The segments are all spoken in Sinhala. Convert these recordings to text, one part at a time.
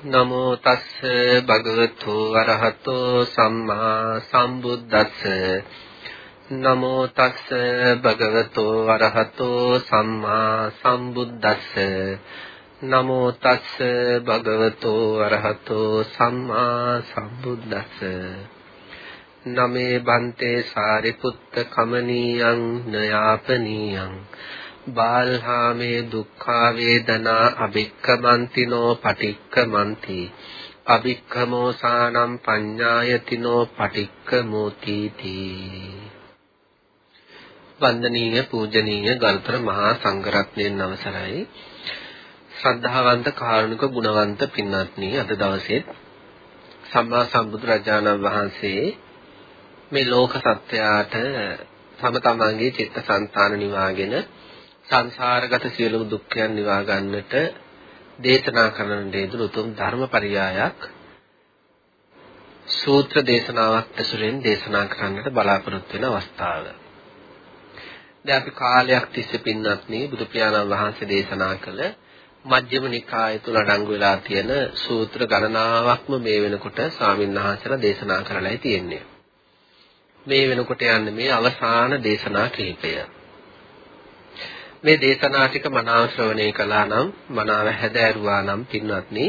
නමෝ තස්ස භගවතු වරහතෝ සම්මා සම්බුද්දස්ස. නමෝ තස්ස භගවතු වරහතෝ සම්මා සම්බුද්දස්ස. නමෝ තස්ස භගවතු වරහතෝ සම්මා සම්බුද්දස්ස. නමේ බන්තේ සාරිපුත්ත කමනීයං නයාපනීයං. බාල්හාමේ දුක්ඛා වේදනා අභික්කමන්තිනෝ පටික්කමන්ති අභික්කමෝසානම් පඤ්ඤායතිනෝ පටික්කමෝතිති වන්දනීය පූජනීය ගරුතර මහා සංඝරත්නයන් අවසරයි ශ්‍රද්ධාවන්ත කාරුණික ගුණවන්ත පින්වත්නි අද දවසේ සම්මා සම්බුදු රජාණන් වහන්සේ මේ ලෝක සත්‍යයට තම තමන්ගේ චිත්තසංතාන නිවාගෙන සංසාරගත සියලුම දුක්ඛයන් නිවා ගන්නට දේශනා කරන දේදුන උතුම් ධර්මපරියායක් සූත්‍ර දේශනාවක් ඇසුරෙන් දේශනා කරන්නට බලාපොරොත්තු වෙන අවස්ථාව. දැන් අපි කාලයක් තිස්සේ පින්නත්නි බුදු පියාණන් වහන්සේ දේශනා කළ මජ්ක්‍ධිම නිකාය තුල අඩංගු වෙලා තියෙන සූත්‍ර ගණනාවක්ම මේ වෙනකොට ස්වාමීන් වහන්සේලා දේශනා කරලායි තියෙන්නේ. මේ වෙනකොට යන්නේ මේ අවසාන දේශනා කිහිපය. මේ දේශනා ටික මනාව ශ්‍රවණය කළා නම් මනාව හැදෑරුවා නම් පින්වත්නි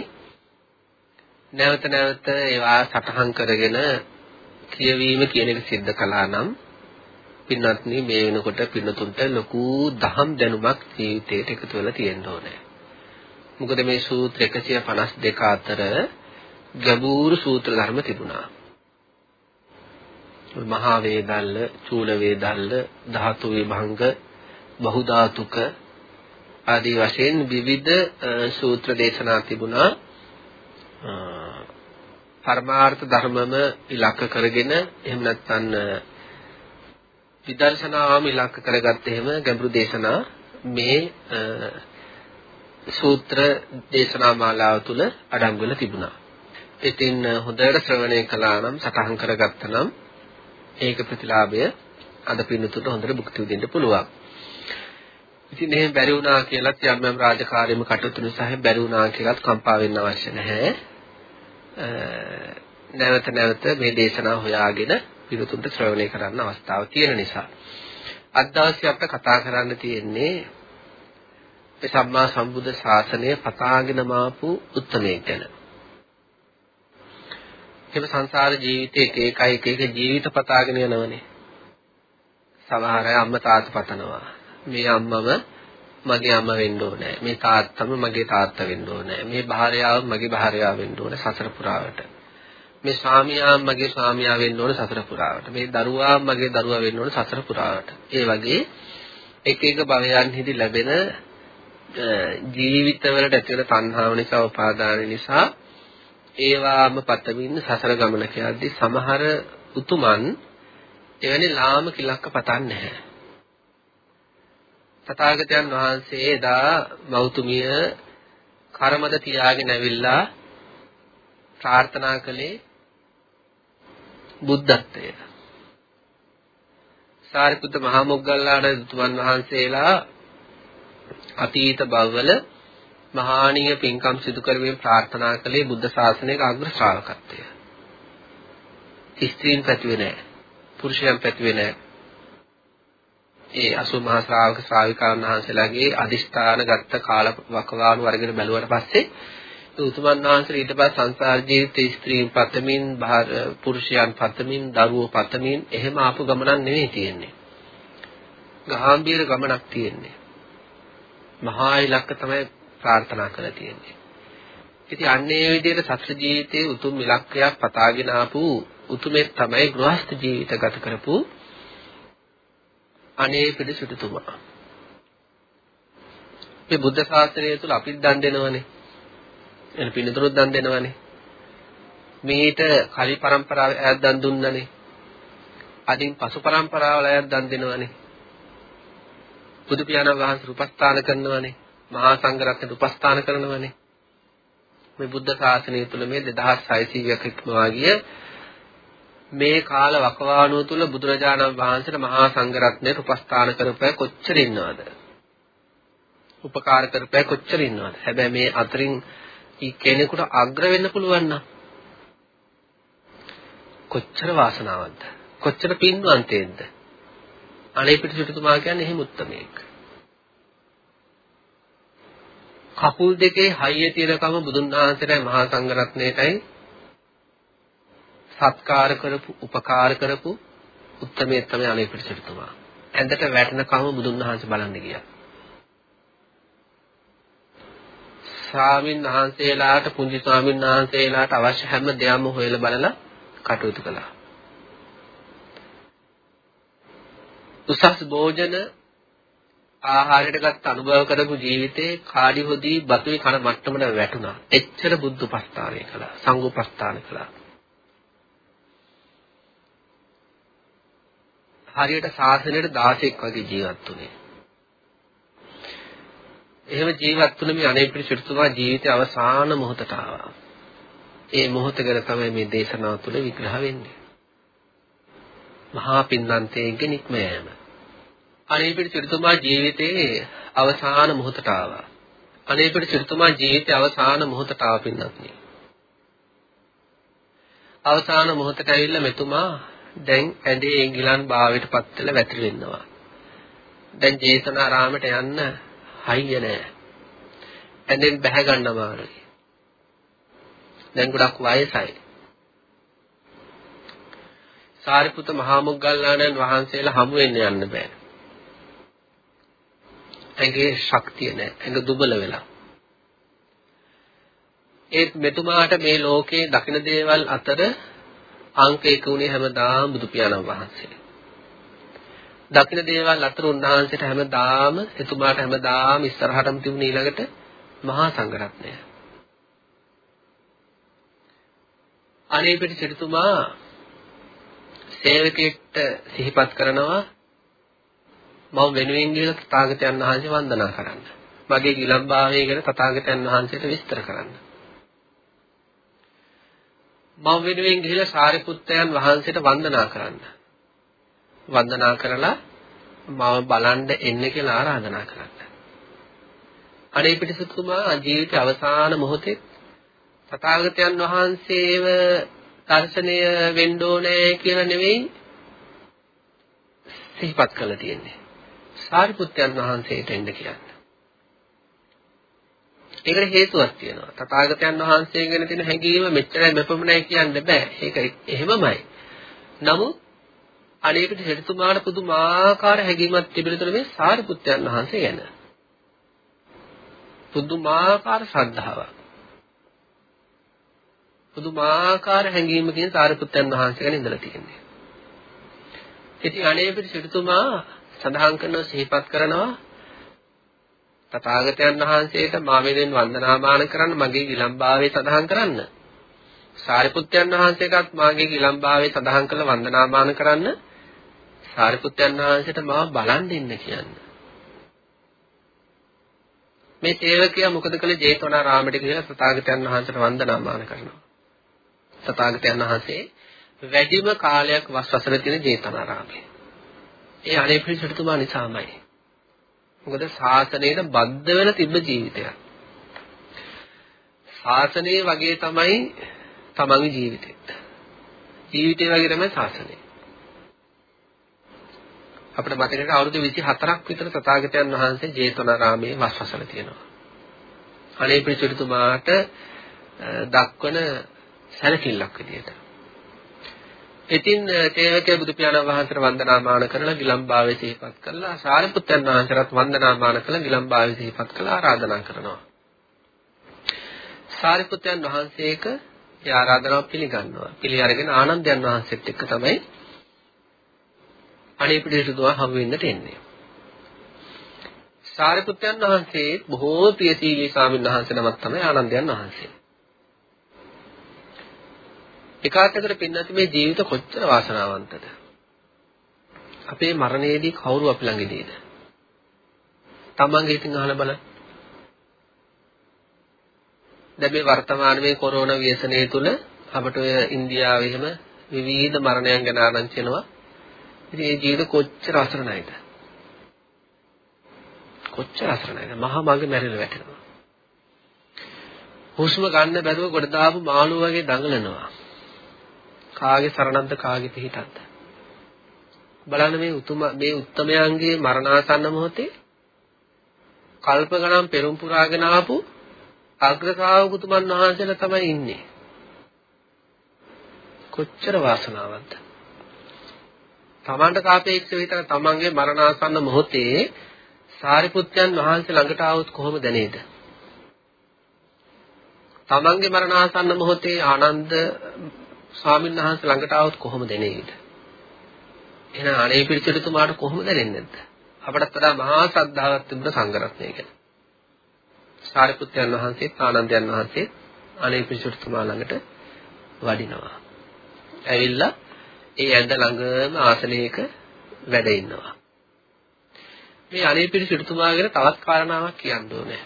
නැවත නැවත ඒවා සටහන් කරගෙන කියවීම කියන එක सिद्ध කළා නම් පින්වත්නි මේ වෙනකොට පින්නතුන්ට ලොකු දහම් දැනුමක් ජීවිතයට එකතු වෙලා තියෙන්න ඕනේ. මොකද මේ සූත්‍ර 152 අතර ගැඹුරු සූත්‍ර ධර්ම තිබුණා. මහා වේදල්ල, චූල වේදල්ල, ධාතු විභංග, බහුධාතුක ආදී වශයෙන් විවිධ සූත්‍ර දේශනා තිබුණා පරමාර්ථ ධර්මම ඉලක්ක කරගෙන එහෙම නැත්නම් විදර්ශනාවම ඉලක්ක කරගත්ත එහෙම ගැඹුරු දේශනා මේ සූත්‍ර දේශනා මාලාව තුළ අඩංගු වෙලා තිබුණා. ඉතින් හොඳට ශ්‍රවණය කළා නම් සටහන් කරගත්තා නම් ඒක ප්‍රතිලාභය අද පින්නතුට හොඳට භුක්ති විඳින්න පුළුවන්. ඉතින් එහෙම බැරි වුණා කියලත් යම් යම් රාජකාරීම කටයුතු නිසා එහෙම බැරි වුණා කියලත් කම්පා වෙන්න අවශ්‍ය නැහැ. නැවත නැවත මේ දේශනාව හොයාගෙන පිළිතුන්ට ශ්‍රවණය කරන්න අවස්ථාව තියෙන නිසා. අද දවසේ අපිට කතා කරන්න තියෙන්නේ මේ සම්මා සම්බුද්ධ ශාසනය පතාගෙන මාපු උත්මයෙක් ගැන. ඒක සංසාර ජීවිතේ එක එකයි එක එක ජීවිත පතාගෙන යනවනේ. සමහර අය අම්මා තාත්තා පතනවා. මේ අම්මම මගේ අම්මා වෙන්න ඕනේ. මේ තාත්තම මගේ තාත්තා වෙන්න ඕනේ. මේ භාර්යාව මගේ භාර්යාව වෙන්න ඕනේ සසර පුරාවට. මේ ස්වාමියා මගේ ස්වාමියා වෙන්න ඕනේ සසර පුරාවට. මේ දරුවා මගේ දරුවා වෙන්න ඕනේ සසර පුරාවට. ඒ වගේ එක එක භවයන්හිදී ලැබෙන ජීවිතවලට ඇති වෙන තණ්හාව නිසා උපාදාන නිසා ඒවාම පතමින් සසර ගමනක යද්දී සමහර උතුමන් එවැනි ලාමක ඉලක්ක පතන්නේ නැහැ. තථාගතයන් වහන්සේ එදා මෞතුමිය කර්මද තියාගෙන ඇවිල්ලා ප්‍රාර්ථනා කළේ බුද්ධත්වය. සාරිපුත්ත මහා මොග්ගල්ලාන තුමන් වහන්සේලා අතීත භවවල මහානීය පින්කම් සිදු කරමින් ප්‍රාර්ථනා කළේ බුද්ධ ශාසනයක අග්‍ර ශ්‍රාවකත්වය. ස්ත්‍රීන් පැතුවේ නැහැ. පුරුෂයන් පැතුවේ නැහැ. ඒ අසු මහ ශ්‍රාවක ශ්‍රාවිකාන් වහන්සේලාගේ අදිෂ්ඨාන ගත්ත කාල වකවානු අරගෙන බැලුවට පස්සේ උතුමන් වහන්සේ ඊට පස්සේ සංසාර ජීවිතේ ස්ත්‍රීන් පතමින් පුරුෂයන් පතමින් දරුවෝ පතමින් එහෙම ආපු ගමනක් නෙවෙයි තියෙන්නේ. ගාම්භීර ගමනක් තියෙන්නේ. මහා ඉලක්ක තමයි ප්‍රාර්ථනා කරලා තියෙන්නේ. ඉතින් අන්නේ විදිහට සත්‍ය ජීවිතයේ උතුම් ඉලක්කයක් පතාගෙන ආපු උතුමෙක් තමයි ගෘහස්ත ජීවිත ගත කරපු අනේ පිළිසුටුතුමා. මේ බුද්ධ ශාසනය තුල අපිත් දන් දෙනවනේ. එන පිළිතුරුත් දන් දෙනවනේ. මේට කලි પરම්පරාවේ අයත් දන් දුන්නනේ. අදින් පසු પરම්පරාවල අයත් දන් දෙනවනේ. බුදු පියාණන් වහන්සේ උපස්ථාන කරනවනේ. මහා සංඝරත්නට උපස්ථාන කරනවනේ. මේ බුද්ධ ශාසනය තුල මේ 2600ක ඉක්මවා ගිය මේ කාල වකවානුව තුළ බුදුරජාණන් වහන්සේට මහා සංඝරත්නයට උපස්ථාන කරපෑ කොච්චර ඉන්නවද? උපකාර කරපෑ කොච්චර ඉන්නවද? හැබැයි මේ අතරින් කෙනෙකුට අග්‍ර වෙන්න පුළුවන් නම් කොච්චර වාසනාවක්ද? කොච්චර පින්වන්තයෙක්ද? අනේ පිටිසුතුමා කියන්නේ එහෙම උත්තමයෙක්. කකුල් දෙකේ හයිය තියෙනකම බුදුන් වහන්සේටයි මහා සංඝරත්නයටයි සත්කාර කරපු උපකාර කරපු උත්තමයේ තමයි අනේ පිටිසුතුමා. ඇඳට වැටෙනකම බුදුන් වහන්සේ බලන්න ගියා. ස්වාමින් වහන්සේලාට පුංචි ස්වාමින් වහන්සේලාට අවශ්‍ය හැම දෙයක්ම හොයලා බලලා කටයුතු කළා. උසස් භෝජන ආහාරයට ගත් අනුභව කරපු ජීවිතේ කාඩි හොදි බතුයි කන මට්ටමට වැටුණා. එච්චර බුද්ධ උපස්ථානය කළා. සංඝ උපස්ථාන කළා. හරියට ශාසනයට 16ක් වගේ ජීවත් වුණේ. එහෙම ජීවත් වුණ මේ අනේපිරි සිටුතුමා ජීවිතයේ අවසාන මොහොතට ආවා. ඒ මොහොත ගැන තමයි මේ දේශනාව තුළ විග්‍රහ වෙන්නේ. මහා පින්නන්තයේ නික්ම යෑම. අනේපිට සිටුතුමා ජීවිතයේ අවසාන මොහොතට ආවා. අනේපිට සිටුතුමා ජීවිතයේ අවසාන මොහොතට ආව පින්නත්නි. අවසාන මොහොතට ඇවිල්ලා මෙතුමා දැන් ඇඳේ ගිලන් භාවයට පත් වෙලා වැතිරෙනවා. දැන් ජේතනාරාමයට යන්න හයිය නෑ. ඇඳෙන් බැහැ ගන්න අමාරුයි. දැන් ගොඩක් වයසයි. සාරිපුත මහා මොග්ගල්ලාණන් වහන්සේලා හමු වෙන්න යන්න බෑ. ඇඟේ ශක්තිය නැහැ. ඇඟ දුබල වෙලා. ඒත් මෙතුමාට මේ ලෝකේ දකින දේවල් අතර අංක එක උනේ හැමදාම බුදු පියාණන් වහන්සේ. දකින දේවල් අතර උන්වහන්සේට හැමදාම එතුමාට හැමදාම ඉස්සරහටම තිබුණ ඊළඟට මහා සංඝරත්නය. අනේ පිටි සිටුතුමා සේවකයෙක්ට සිහිපත් කරනවා මම වෙනුවෙන් ගිහලා තථාගතයන් වහන්සේ වන්දනා කරන්න. මගේ ගිලම්භාවය ගැන තථාගතයන් වහන්සේට විස්තර කරන්න. මම වෙනුවෙන් ගිහලා සාරිපුත්තයන් වහන්සේට වන්දනා කරන්න. වන්දනා කරලා මම බලන්න එන්න කියලා ආරාධනා කරන්න. අනේ පිටිසතුමා ජීවිතයේ අවසාන මොහොතේ තථාගතයන් වහන්සේව දර්ශනය වෙන්න ඕනේ කියලා නෙවෙයි සිහිපත් කරලා තියෙන්නේ. සාරිපුත්යන් වහන්සේට එන්න කියන්නේ. ඒකට හේතුවක් තියෙනවා. තථාගතයන් වහන්සේ ගැන තියෙන හැඟීම මෙච්චරයි මෙපමණයි කියන්න බෑ. ඒක එහෙමමයි. නමුත් අනේකට හෙටතුමාට පුදුමාකාර හැඟීමක් තිබෙන මේ සාරිපුත්යන් වහන්සේ ගැන. පුදුමාකාර ශ්‍රද්ධාවක්. පුදුමාකාර හැඟීමකින් සාරිපුත්යන් වහන්සේ ගැන ඉඳලා තියෙන්නේ. ඉතින් අනේකට හෙටතුමා සඳහන් කරනවා සිහිපත් කරනවා තථාගතයන් වහන්සේට මා වෙනෙන් වන්දනාමාන කරන්න මගේ ගිලම්භාවයේ සඳහන් කරන්න. සාරිපුත්යන් වහන්සේටත් මාගේ ගිලම්භාවයේ සඳහන් කළ වන්දනාමාන කරන්න. සාරිපුත්යන් වහන්සේට මාව බලන් දෙන්න කියන්න. මේ සේවකයා මොකද කළේ ජේතවනාරාමයට ගිහලා තථාගතයන් වහන්සේට වන්දනාමාන කරනවා. තථාගතයන් වහන්සේ වැඩිම කාලයක් වස්වසන තියෙන ජේතවනාරාමයේ. ඒ අනේ පිළිසතුමා නිසාමයි. මොකද ශාසනයට බද්ධ වෙලා තිබ්බ ජීවිතයක්. ශාසනය වගේ තමයි තමන්ගේ ජීවිතෙත්. ජීවිතය වගේ තමයි ශාසනය. අපිට මතකයි අවුරුදු 24ක් විතර තථාගතයන් වහන්සේ ජේතවනාරාමයේ වස්වසල තියෙනවා. අනේ පිළිසතුමාට දක්වන සැලකිල්ලක් විදියට. ඉතින් තේවකේ බුදු පියාණන් වහන්සේට වන්දනාමාන කරලා ගිලම්භාවය සිහිපත් කළා. සාරිපුත්යන් වහන්සේට වන්දනාමාන කරලා ගිලම්භාවය සිහිපත් කළා ආරාධනා කරනවා. සාරිපුත්යන් වහන්සේක ඒ ආරාධනාව පිළිගන්නවා. පිළි අරගෙන ආනන්දයන් වහන්සේත් එක්ක තමයි අනේපිටිසුතුමා හමු වෙන්නට එන්නේ. සාරිපුත්යන් වහන්සේ බොහෝ ප්‍රියශීලී ස්වාමීන් වහන්සේ නමක් තමයි ආනන්දයන් වහන්සේ. එකාතකට පින්නත් මේ ජීවිත කොච්චර වාසනාවන්තද අපේ මරණයේදී කවුරු අපි ළඟ ඉදීද තමන්ගේ ඉතින් අහලා බලන්න දැන් මේ වර්තමාන මේ කොරෝනා ව්‍යසනය තුල අපිට ඔය ඉන්දියාවේ එහෙම විවිධ මරණයන් ගැන ආරංචි වෙනවා. ඉතින් මේ ජීවිත කොච්චර අසරණයිද? කොච්චර අසරණයිද? මහා මගේ මැරිලා වැටෙනවා. හුස්ම ගන්න බැරුව ගොඩ දාපු මාළු වගේ දඟලනවා. කාගේ සරණක්ද කාගේ පිහිටක්ද? බලන්න මේ උතුම මේ උත්තමයන්ගේ මරණාසන්න මොහොතේ කල්ප ගණන් පෙරම් පුරාගෙන ආපු අග්‍රශාවකුතුමන් වහන්සේලා තමයි ඉන්නේ. කොච්චර වාසනාවන්ත. තමන්ට සාපේක්ෂව හිතන තමන්ගේ මරණාසන්න මොහොතේ සාරිපුත්යන් වහන්සේ ළඟට ආවොත් කොහොම දැනේද? තමන්ගේ මරණාසන්න මොහොතේ ආනන්ද ස්වාමීන් වහන්සේ ළඟට ආවොත් කොහොම දැනේද? එහෙනම් අනේ පිළිචිතුමාට කොහොම දැනෙන්නේ නැද්ද? අපටත් වඩා මහා ශ්‍රද්ධාවක් තිබුණ සංඝරත්නය ගැන. සාරිපුත්යන් වහන්සේත් ආනන්දයන් වහන්සේත් අනේ පිළිචිතුමා ළඟට වඩිනවා. ඇවිල්ලා ඒ ඇඳ ළඟම ආසනයක වැඩ ඉන්නවා. මේ අනේපිරි සිටුතුමා ගැන තවත් කාරණාවක් කියන්න ඕනේ.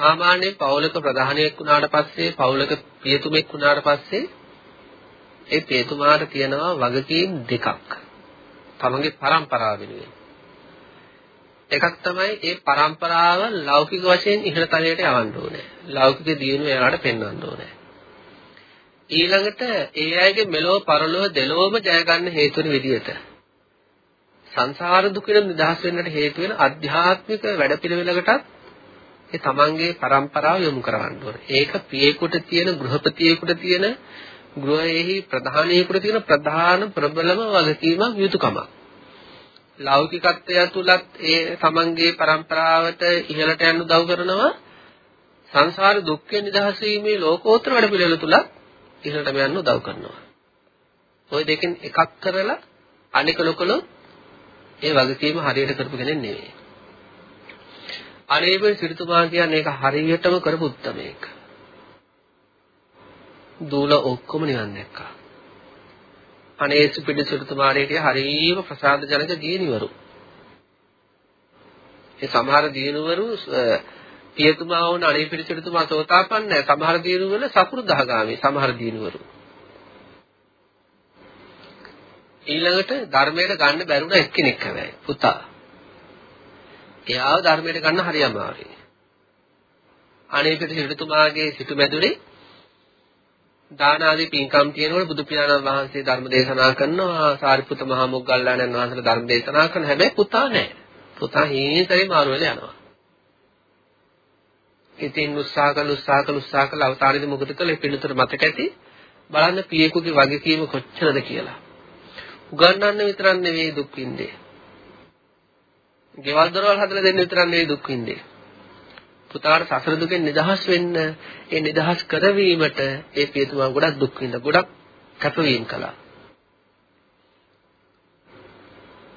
සාමාන්‍යයෙන් පවුලක ප්‍රධානයෙක් වුණාට පස්සේ පවුලක පියතුමෙක් වුණාට පස්සේ ඒ පියතුමාට තියෙනවා වගකීම් දෙකක්. තමගේ પરම්පරාව වෙනුවෙන්. එකක් තමයි ඒ પરම්පරාව ලෞකික වශයෙන් ඉහළ තලයට යවන්න ඕනේ. ලෞකික දියුණුව එයාලට පෙන්වන්න ඕනේ. ඊළඟට ඒ අයගේ මෙලෝ පරලෝ දෙලෝම ජය ගන්න හේතු වෙන විදිහට සංසාර දුකින් නිදහස් වෙන්නට හේතු වෙන අධ්‍යාත්මික වැඩපිළිවෙලකටත් ඒ තමන්ගේ પરම්පරාව යොමු කරවන්න ඕන. ඒක පියෙකුට තියෙන ගෘහපතියෙකුට තියෙන ගෘහයේහි ප්‍රධානයෙකුට තියෙන ප්‍රධාන ප්‍රබලම වගකීමක් යුතුයකමක්. ලෞකිකත්වය තුලත් ඒ තමන්ගේ પરම්පරාවට ඉහළට යන්න උදව් කරනවා. සංසාර දුක්ඛෙන් නිදහස වීමේ ලෝකෝත්තර වැඩ පිළිවෙල තුලත් ඉහළටම යන්න උදව් කරනවා. ওই දෙකෙන් එකක් කරලා අනික ලොකලොත් ඒ වගකීම හරියට කරපු කෙනෙක් නෙවෙයි. අනේබල් සිරිතුමා කියන්නේ ඒක හරියටම කරපු උත්මයෙක්. දූල ඔක්කොම නිවන් දැක්කා. අනේ සුපිඩි සිරිතුමාට හරියම ප්‍රසාද ජනක දිනවරු. ඒ සමහර දිනවරු පියතුමා වුණ අනේ පිළිසිරිතුමා සෝතාපන්න නැහැ. සමහර දිනුවල සකුරුදාගාමී සමහර දිනුවරු. ඊළඟට ධර්මයට ගන්න බැරුණ එක්කෙනෙක් හැබැයි පුතා. එයාව ධර්මයට ගන්න හරි අමාරුයි. අනේ පිළිසිරිතුමාගේ සිටු මැදුරේ දාන ආදී පින්කම් තියෙනකොට බුදු පියාණන් වහන්සේ ධර්ම දේශනා කරනවා සාරිපුත මහ මොග්ගල්ලාණන් වහන්සේලා ධර්ම දේශනා කරන හැබැයි පුතා නැහැ. පුතා හීනතරේ මාරු වෙලා යනවා. ඉතින් උත්සාහ කළ උත්සාහ කළ උත්සාහ කළ අවතාරයේදී මොකද කළේ පිළිතුර මතක ඇති බලන්න පියෙකුගේ වගකීම කොච්චරද කියලා. උගන්වන්න විතරක් නෙවෙයි දුක් විඳේ. ගෙවල් දොරවල් හදලා දෙන්න විතරක් නෙවෙයි දුක් විඳේ. පුතාට සසර දුකෙන් නිදහස් වෙන්න ඒ නිදහස් කරවීමට ඒ පියතුමා ගොඩක් දුක් විඳ ගොඩක් කැපවීම කළා.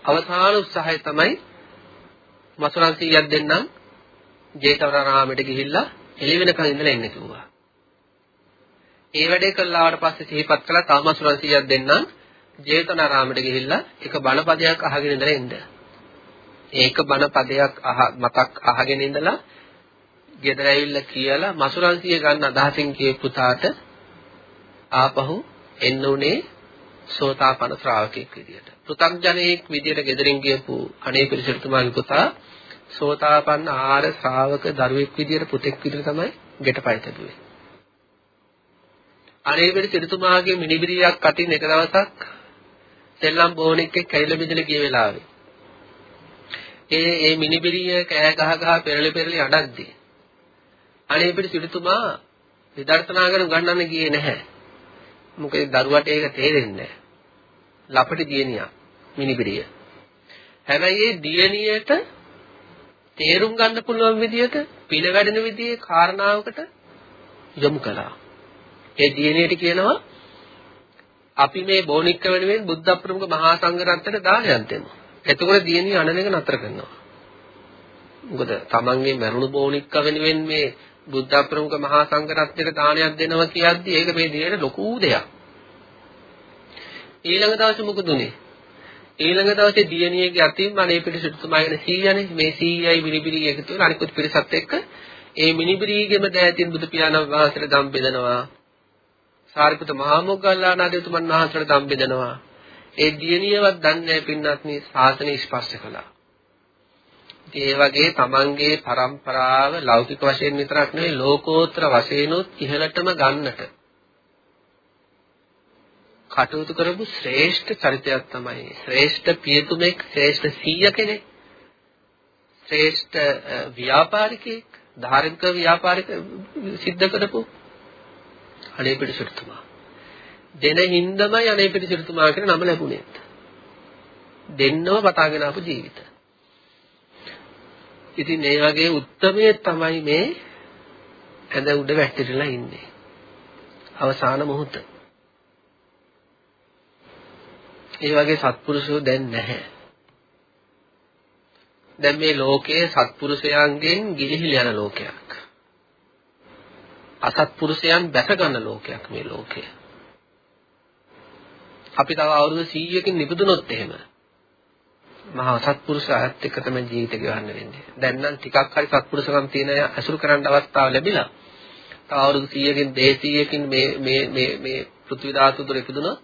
අවසාන උත්සාහය තමයි මසුරන් 100ක් දෙන්නම් ජේතවනාරාමයට ගිහිල්ලා එළි වෙනකන් ඉඳලා ඉන්න කිව්වා. ඒ වැඩේ කළාට පස්සේ සිහිපත් කළා තාම අසුරන් 100ක් දෙන්නම් ජේතවනාරාමයට ගිහිල්ලා එක බණපදයක් අහගෙන ඉඳලා ඉන්න. ඒක බණපදයක් අහ මතක් අහගෙන ඉඳලා ගෙදර ඇවිල්ලා කියලා මසුරන් 100 ගන්න අදහසින් කියේ පුතාට ආපහු එන්න උනේ සෝතාපන්න ශ්‍රාවකෙක් විදියට. පෘථග්ජනෙක් විදියට ගෙදරින් ගියපු අනේ පිරිසතුමාගේ පුතා සෝතාපන්න ආර ශ්‍රාවක දරුවෙක් විදියට පුතෙක් විදියට තමයි ගෙටපය තිබුවේ. අනේබරි සිටුතුමාගේ මිනිබිරියක් අතින් එක දවසක් සෙල්ලම් බෝනෙක් එක්ක කැරිලා බෙදලා ගිය වෙලාවේ ඒ ඒ මිනිබිරිය කෑ ගහ ගහ පෙරලි පෙරලි අඬද්දී අනේබරි සිටුතුමා විදර්ශනා කරන ගන්නන්න ගියේ නැහැ. මොකද දරුවට ඒක තේරෙන්නේ නැහැ. ලපටි දියණියක් මිනිබිරිය. හැබැයි ඒ දියණියට තේරුම් ගන්න පුළුවන් විදිහට පින වැඩෙන විදිහේ කාරණාවකට යොමු කළා. ඒ දියණියට කියනවා අපි මේ බෝනික්ක වෙනුවෙන් බුද්ධ ප්‍රමුඛ මහා සංඝරත්නයට දානයක් දෙමු. එතකොට දියණිය අනන එක නතර කරනවා. මොකද තමන්ගේ මරුණු බෝනික්ක වෙනුවෙන් මේ බුද්ධ ප්‍රමුඛ මහා සංඝරත්නයට දානයක් දෙනවා කියද්දී ඒක මේ දිනේට ලොකු දෙයක්. ඊළඟ දවසේ මොකද උනේ? ඊළඟ දවසේ දියණියගේ අතින් අනේ පිටිසුතුමාගෙන 100නේ මේ 100යි මිනිබිරි එකතු වෙලා අනිකුත් පිරිසත් එක්ක ඒ මිනිබිරිගෙම දෑතින් බුදු පියාණන් වහන්සේට දම් බෙදනවා. සාරිපුත මහා මොග්ගල්ලානාදේතුමන් වහන්සේට දම් බෙදනවා. ඒ දියණියවත් දන්නේ නැහැ පින්වත්නි ශාසනය ස්පර්ශ කළා. ඒ වගේ තමන්ගේ પરම්පරාව ලෞකික වශයෙන් විතරක් නෙවෙයි ලෝකෝත්තර වශයෙන්ුත් ඉහළටම ගන්නට කටයුතු කරපු ශ්‍රේෂ්ඨ චරිතයක් තමයි ශ්‍රේෂ්ඨ පියතුමෙක් ශ්‍රේෂ්ඨ සීය කෙනෙක් ශ්‍රේෂ්ඨ ව්‍යාපාරිකයෙක් ධාර්මික ව්‍යාපාරික සිද්ධ කරපු අනේ පිටිසුතුමා දෙන හින්දමයි අනේ පිටිසුතුමා කියන නම ලැබුණේ දෙන්නව පතාගෙන ආපු ජීවිත ඉතින් මේ වගේ උත්තරමයේ තමයි මේ ඇඳ උඩ වැටිරලා ඉන්නේ අවසාන මොහොත ඒ වගේ සත්පුරුෂයෝ දැන් නැහැ. දැන් මේ ලෝකයේ සත්පුරුෂයන්ගෙන් ගිලිහිල යන ලෝකයක්. අසත්පුරුෂයන් බැස ගන්න ලෝකයක් මේ ලෝකය. අපි තව අවුරුදු 100කින් නිපදුනොත් එහෙම මහා සත්පුරුෂයාත් එක්ක තමයි ජීවිත ගෙවන්න වෙන්නේ. දැන් නම් ටිකක් හරි සත්පුරුෂකම් තියෙන අසුරු කරන්න අවස්ථාව ලැබිලා. තව අවුරුදු 100කින් 200කින් මේ මේ මේ මේ පෘථිවි ධාතු තුර ඉපදුනොත්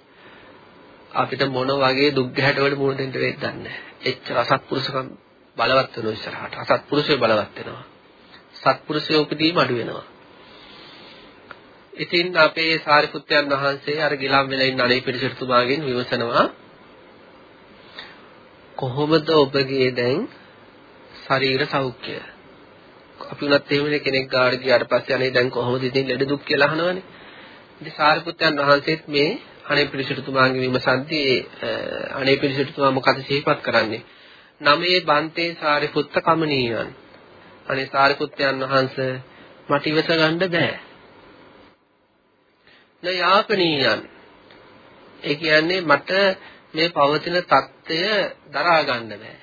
අපිට මොන වගේ දුක් ගැහැටවල මුහුණ දෙන්න වෙයිද දන්නේ නැහැ. එච්චර අසත්පුරුෂකම් බලවත් වෙනවා ඉස්සරහට. අසත්පුරුෂය බලවත් වෙනවා. සත්පුරුෂය උපදීම අඩු වෙනවා. ඉතින් අපේ සාරිපුත්යන් වහන්සේ අර ගිලම් වෙලා ඉන්න අනේ පිරිසතුමාගෙන් විමසනවා කොහොමද ඔබගේ දැන් ශරීර සෞඛ්‍යය? අපි උනත් එහෙමනේ කෙනෙක් ගාඩ ගියාට පස්සේ අනේ දැන් කොහොමද ඉතින් ලෙඩ දුක් කියලා අහනවනේ. ඉතින් සාරිපුත්යන් වහන්සේත් මේ අනේ පිළිසිටුතුමාගේ විමසද්දී අනේ පිළිසිටුතුමා මොකද සිහිපත් කරන්නේ? නමේ බන්තේ සාරිපුත්ත කමනීයන්. අනේ සාරිපුත්තයන් වහන්සේ මට ඉවස ගන්න බෑ. යාපනීයන් ඒ කියන්නේ මට මේ පවතින தত্ত্বය දරා ගන්න බෑ.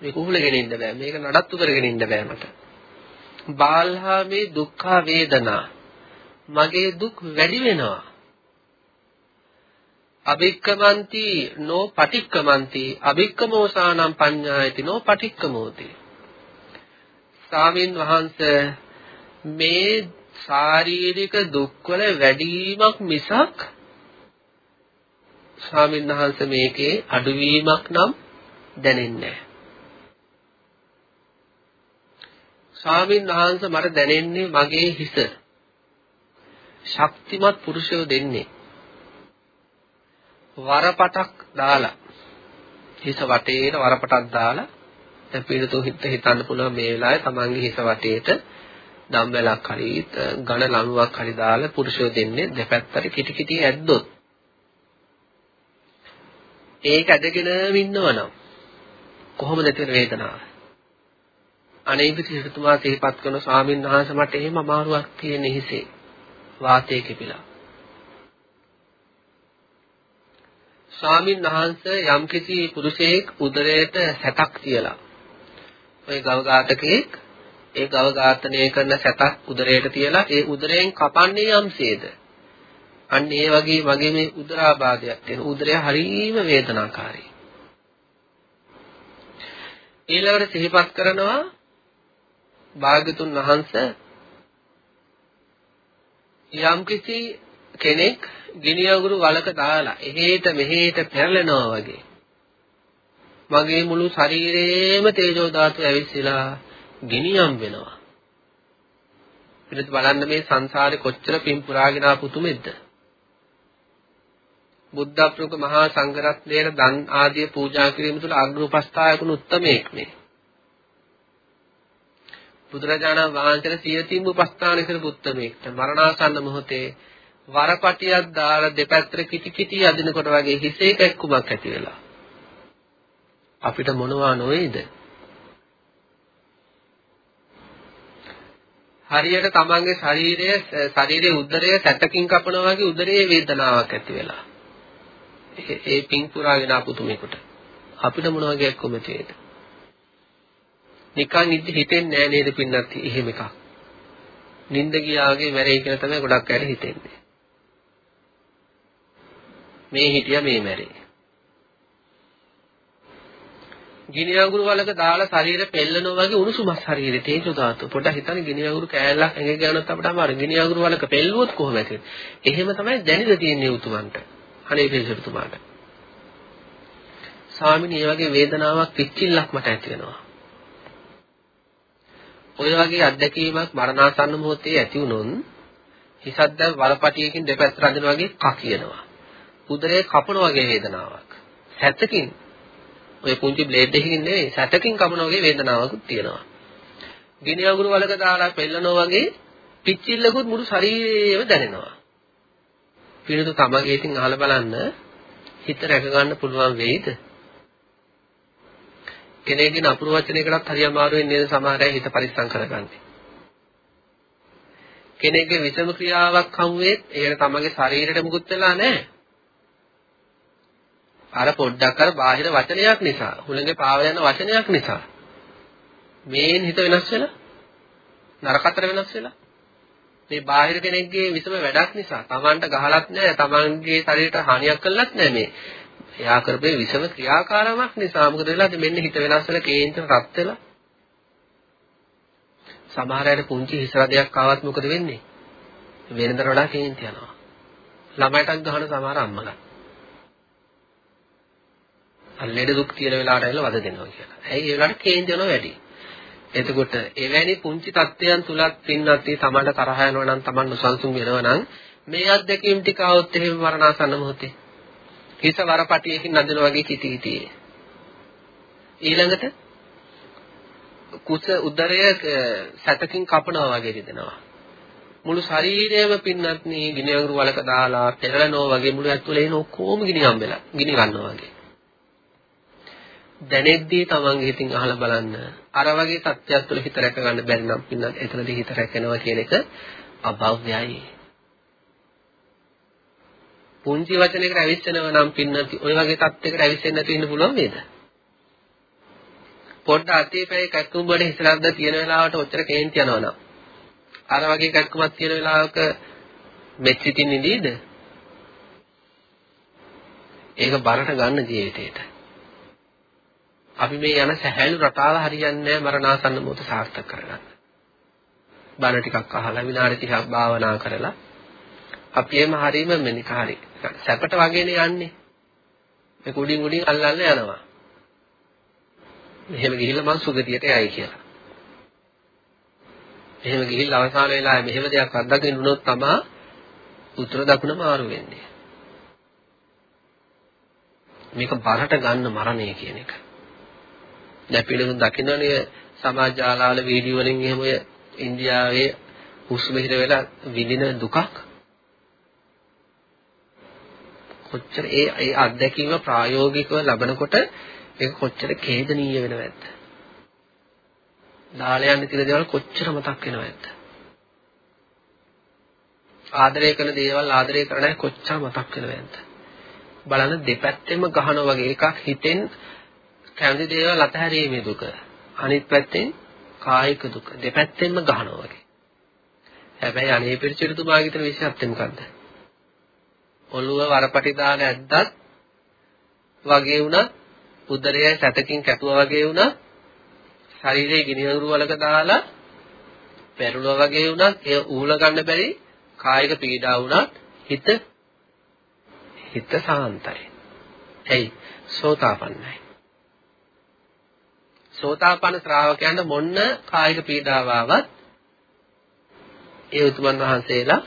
මේ කුහුලගෙන ඉන්න බෑ. මේක නඩත්තු කරගෙන ඉන්න බෑ මට. බාල්හා මේ දුක්ඛ වේදනා මගේ දුක් වැඩි වෙනවා. අබික්කමන්ති නෝ පටික්කමන්ති. අබික්කමෝසානම් පඤ්ඤායති නෝ පටික්කමෝති. ස්වාමින් වහන්සේ මේ ශාරීරික දුක්වල වැඩිවීමක් මිසක් ස්වාමින් වහන්සේ මේකේ අඩුවීමක් නම් දැනෙන්නේ ස්වාමින් වහන්සේ මට දැනෙන්නේ මගේ හිස. ශක්තිමත් පුරුෂයෝ දෙන්නේ. වරපටක් දාලා. හිස වටේට වරපටක් දාලා. දැන් පිළිතුරු හිත හිතන්න පුළුවන් මේ වෙලාවේ තමන්ගේ හිස වටේට දම්වැලක් හරි ඝන ලණුවක් හරි දාලා පුරුෂයෝ දෙන්නේ දෙපැත්තට කිටි කිටි ඇද්දොත්. ඒක ඇදගෙනම ඉන්නවනම් කොහොමද තියෙන වේදනාව? අනේ පිටිසතුමා සිහිපත් කරන ස්වාමීන් වහන්සේ මට එහෙම අමාරුවක් තියෙන හිසේ වාතයේ කිපිලා. ස්වාමින් වහන්සේ යම්කිසි පුරුෂයෙක් උදරයට සැතක් තියලා ඔය ගව ඝාතකෙක් ඒ ගව ඝාතනය කරන සැතක් උදරයට තියලා ඒ උදරයෙන් කපන්නේ යම්සේද අන්න ඒ වගේ වගේ මේ උදරාබාධයක් තියෙන උදරය හරිම වේදනාකාරී. ඊළඟට සිහිපත් කරනවා භාග්‍යතුන් වහන්සේ යම්කිසි කෙනෙක් ගිනි අඟුරු වලක දාලා එහෙට මෙහෙට පෙරලෙනවා වගේ මගේ මුළු ශරීරේම තේජෝ ධාතු ඇවිස්සලා ගිනියම් වෙනවා. පිළිත් බලන්න මේ සංසාරේ කොච්චර පින් පුරාගෙන ආපු තුමෙද්ද බුද්ධ ප්‍රමුඛ මහා සංඝරත්නයේ දන් ආදී පූජා කිරීම තුළ අග්‍රෝපස්ථායකුණු උත්තමයෙක් මේ. බුදුරජාණන් වහන්සේට සියතින් උපස්ථාන කරපු උත්තමයෙක්ට මරණාසන්න මොහොතේ වරපටියක් දාලා දෙපැත්තට කිටි කිටි අදිනකොට වගේ හිසේ කැක්කුමක් ඇති වෙලා. අපිට මොනවා නොවේද? හරියට තමන්ගේ ශරීරය ශරීරයේ උදරය සැතකින් කපනවා වගේ උදරයේ වේදනාවක් ඇති වෙලා ඒ පිං පුරාගෙන ආපු තුමෙකුට අපිට මොන වගේ කැක්කුම තියෙද නිකන් හිතෙන්නේ නෑ නේද පින්නත් එහෙම එකක් නිින්ද ගියාගේ මැරෙයි කියලා තමයි ගොඩක් අයට හිතෙන්නේ. මේ හිටියා මේ මැරේ. ගිනි අඟුරු වලක දාලා ශරීරය පෙල්ලනවා වගේ උණුසුමක් ශරීරේ තේජෝ ධාතු. පොඩ්ඩක් හිතන්න ගිනි අඟුරු කෑල්ලක් ඇඟ ගන්නත් අපිට අමාරු. ගිනි අඟුරු වලක පෙල්ලුවොත් කොහොමද ඇති එහෙම තමයි දැනෙලා තියෙන්නේ උතුමන්ට. අනේ පිළිසෙතුමාට. ස්වාමිනේ මේ වගේ වේදනාවක් පිච්චිල්ලක් මට ඇති වෙනවා. ඔය වගේ අත්දැකීමක් මරණාසන්න මොහොතේ ඇති වුණොත් හිසද්ද වලපටියකින් දෙපැත්ත රඳින වගේ කකියනවා. උදරේ කපන වගේ වේදනාවක්. සැතකින් ඔය පුංචි බ්ලේඩ් එකකින් නෙවෙයි සැතකින් කපන වගේ වේදනාවකුත් තියෙනවා. ගිනි අඟුරු වලක දාලා පෙල්ලනවා වගේ පිච්චිල්ලකුත් මුළු ශරීරයේම දැනෙනවා. පිළිතු තමගේ ඉතින් අහලා බලන්න හිත රැක ගන්න පුළුවන් වෙයිද? කෙනෙක්ගේ නපුරු වචනයකටත් හරි අමාරුවෙන් නේද සමහර අය හිත පරිස්සම් කරගන්නේ. කෙනෙක්ගේ විසම ක්‍රියාවක් හමුවේ ඒකට තමගේ ශරීරයට මුකුත් වෙලා නැහැ. අර පොඩ්ඩක් අර බාහිර වචනයක් නිසා, හුළඟේ පාවල යන වචනයක් නිසා මේන් හිත වෙනස් වෙලා නරකතර වෙනස් වෙලා මේ බාහිර කෙනෙක්ගේ විසම වැඩක් නිසා Tamanට ගහලත් නැහැ, Tamanගේ ශරීරයට හානියක් කළත් නැහැ මේ. එයා කරපේ විසම ක්‍රියාකාරමක් නිසා මොකද වෙලාද මෙන්න හිත වෙනස් වෙලා කේන්ද්‍ර රත් වෙලා සමහර අය පුංචි හිස රදයක් ආවත් මොකද වෙන්නේ? වෙනදට වඩා කේන්ති යනවා. ළමයටත් ගහන සමහර අම්මලා. අල්ලෙඩ දුක් තියෙන වෙලාවට ඇවිල්ලා වද දෙනවා කියලා. ඇයි ඒ වෙලාවට කේන්ති යනවා වැඩි. එතකොට එවැනි පුංචි තත්ත්වයන් තුලත් පින්නත් තමන්ට තරහ යනවා නම් තමන් නොසන්සුන් වෙනවා නම් මේ අත්දැකීම් ටික આવොත් එහෙම මරණාසන්න මොහොතේ හිස වරපටියකින් නදින වගේ කිටි හිටියේ. ඊළඟට කුස උදරය සැතකින් කපනවා වගේ රිදෙනවා. මුළු ශරීරයම පින්නත් නී ගිනි අඟුරු වලක දාලා පෙරලනවා වගේ මුළු ඇතුලේ එන ඔක්කොම ගිනි හම්බෙලා ගිනි ගන්නවා වගේ. දැනෙද්දී තමන්ගේ හිතින් අහලා බලන්න අර වගේ තත්ත්වයක් තුළ හිත රැක ගන්න බැරි නම් පින්නත් එතනදී හිත රැකෙනවා කියන එක අභව්‍යයි. පුංචි වචනයකට ඇවිස්සෙනව නම් පින්නති ඔය වගේ තත්යකට ඇවිස්සෙන්න නැති වෙන්න පුළුවන් නේද? පොඩ්ඩ අතීපේ කැක්කුම් වල හිසලද්ද තියෙන වෙලාවට ඔච්චර කේන්ති යනවා නම් අර වගේ කැක්කුමක් තියෙන වෙලාවක මෙච්චිතින් ඉඳීද? ඒක බරට ගන්න ජීවිතේට. අපි මේ යන සැහැල්ලු රටාව හරියන්නේ මරණාසන්න මොහොත සාර්ථක කරගන්න. බණ ටිකක් අහලා විනාඩි 30ක් භාවනා කරලා අපි එම හරීම මෙනික හරි. සැපට වගේනේ යන්නේ. මේ කුඩින් කුඩින් අල්ලන්න යනවා. මෙහෙම ගිහිල්ලා මං සුගතියට යයි කියලා. එහෙම ගිහිල්ලා අවසාන වෙලාවේ මෙහෙම දෙයක් අත්දකින්න උනොත් තමයි උත්තර දකුණ මාරු වෙන්නේ. මේක බරට ගන්න මරණය කියන එක. දැන් පිළිගන්න දකින්නනේ සමාජ ජාලාවල වීඩියෝ වලින් එහෙම ඔය ඉන්දියාවේ හුස්ම හිර වෙලා විඳින දුකක් කොච්චර ඒ ඒ අත්දැකීම ප්‍රායෝගිකව ලබනකොට ඒක කොච්චර ඛේදනීය වෙනවද? දාලා යන්න තියෙන දේවල් කොච්චර මතක් වෙනවද? ආදරය කරන දේවල් ආදරය කරන අය කොච්චර මතක් වෙනවද? බලන්න දෙපැත්තෙම ගහනවා වගේ එකක් හිතෙන් කැමති දේවල් අතහැරීමේ දුක. අනිත් පැත්තෙන් කායික දුක. දෙපැත්තෙන්ම ගහනවා වගේ. හැබැයි අනේ පිරිචිරුතුමාගේ තියෙන විශේෂත්වය මොකද්ද? ඔළුව වරපටි දාන ඇද්දත් වගේ වුණත් උදරය සැතකින් කැපුවා වගේ වුණත් ශරීරයේ ගිනිහුරු වලක දාලා පෙරළුවා වගේ වුණත් ඒ ඌල ගන්න බැරි කායික පීඩා වුණත් හිත හිත සාන්තයි. එයි සෝතාපන්නයි. සෝතාපන්න ශ්‍රාවකයන්ට මොන්න කායික පීඩාව ආවත් ඒ උතුමන් වහන්සේලා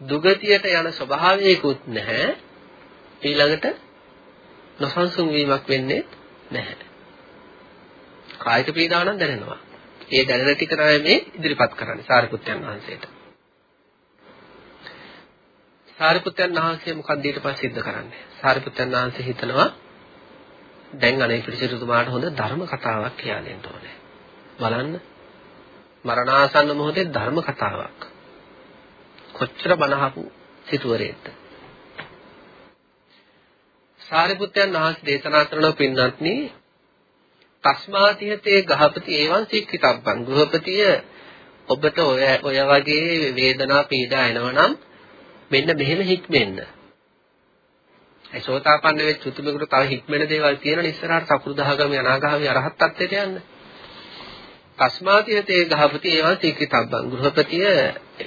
දුගතියට යන ස්වභාවයකුත් නැහැ. ඊළඟට නොසන්සුන් වීමක් වෙන්නේ නැහැ. කායික පීඩාව නම් දැනෙනවා. ඒ දැනෙන ටික තමයි මේ ඉදිරිපත් කරන්නේ සාරිපුත්යන් වහන්සේට. සාරිපුත්යන් වහන්සේ මොකක්ද ඊට පස්සේ සිද්ධ කරන්නේ? සාරිපුත්යන් වහන්සේ හිතනවා දැන් අනේ පිළිසිතුමාට හොඳ ධර්ම කතාවක් කියලා දෙන්න ඕනේ. බලන්න. මරණාසන්න මොහොතේ ධර්ම කතාවක්. කොච්චර බනහපු සිටුවරේද සාරිපුත්යන් වහන්සේ දේශනා කරන පින්වත්නි තස්මාතිහතේ ගහපති ඒවං සික්කිතබ්බං ගෘහපතිය ඔබට ඔය ඔය වගේ වේදනා පීඩා එනවනම් මෙන්න මෙහෙම හික්මෙන්න. ඒ සෝතාපන්න වෙච්ච උතුමෙකුට තව හික්මෙන දේවල් තියෙනවනේ ඉස්සරහට සකුරුදාගාමි අනාගාමි අරහත් ත්වයට යන්න. තස්මාතියතේ ගහපති ඒවා සීක්‍රිතබ්බං ගෘහපතිය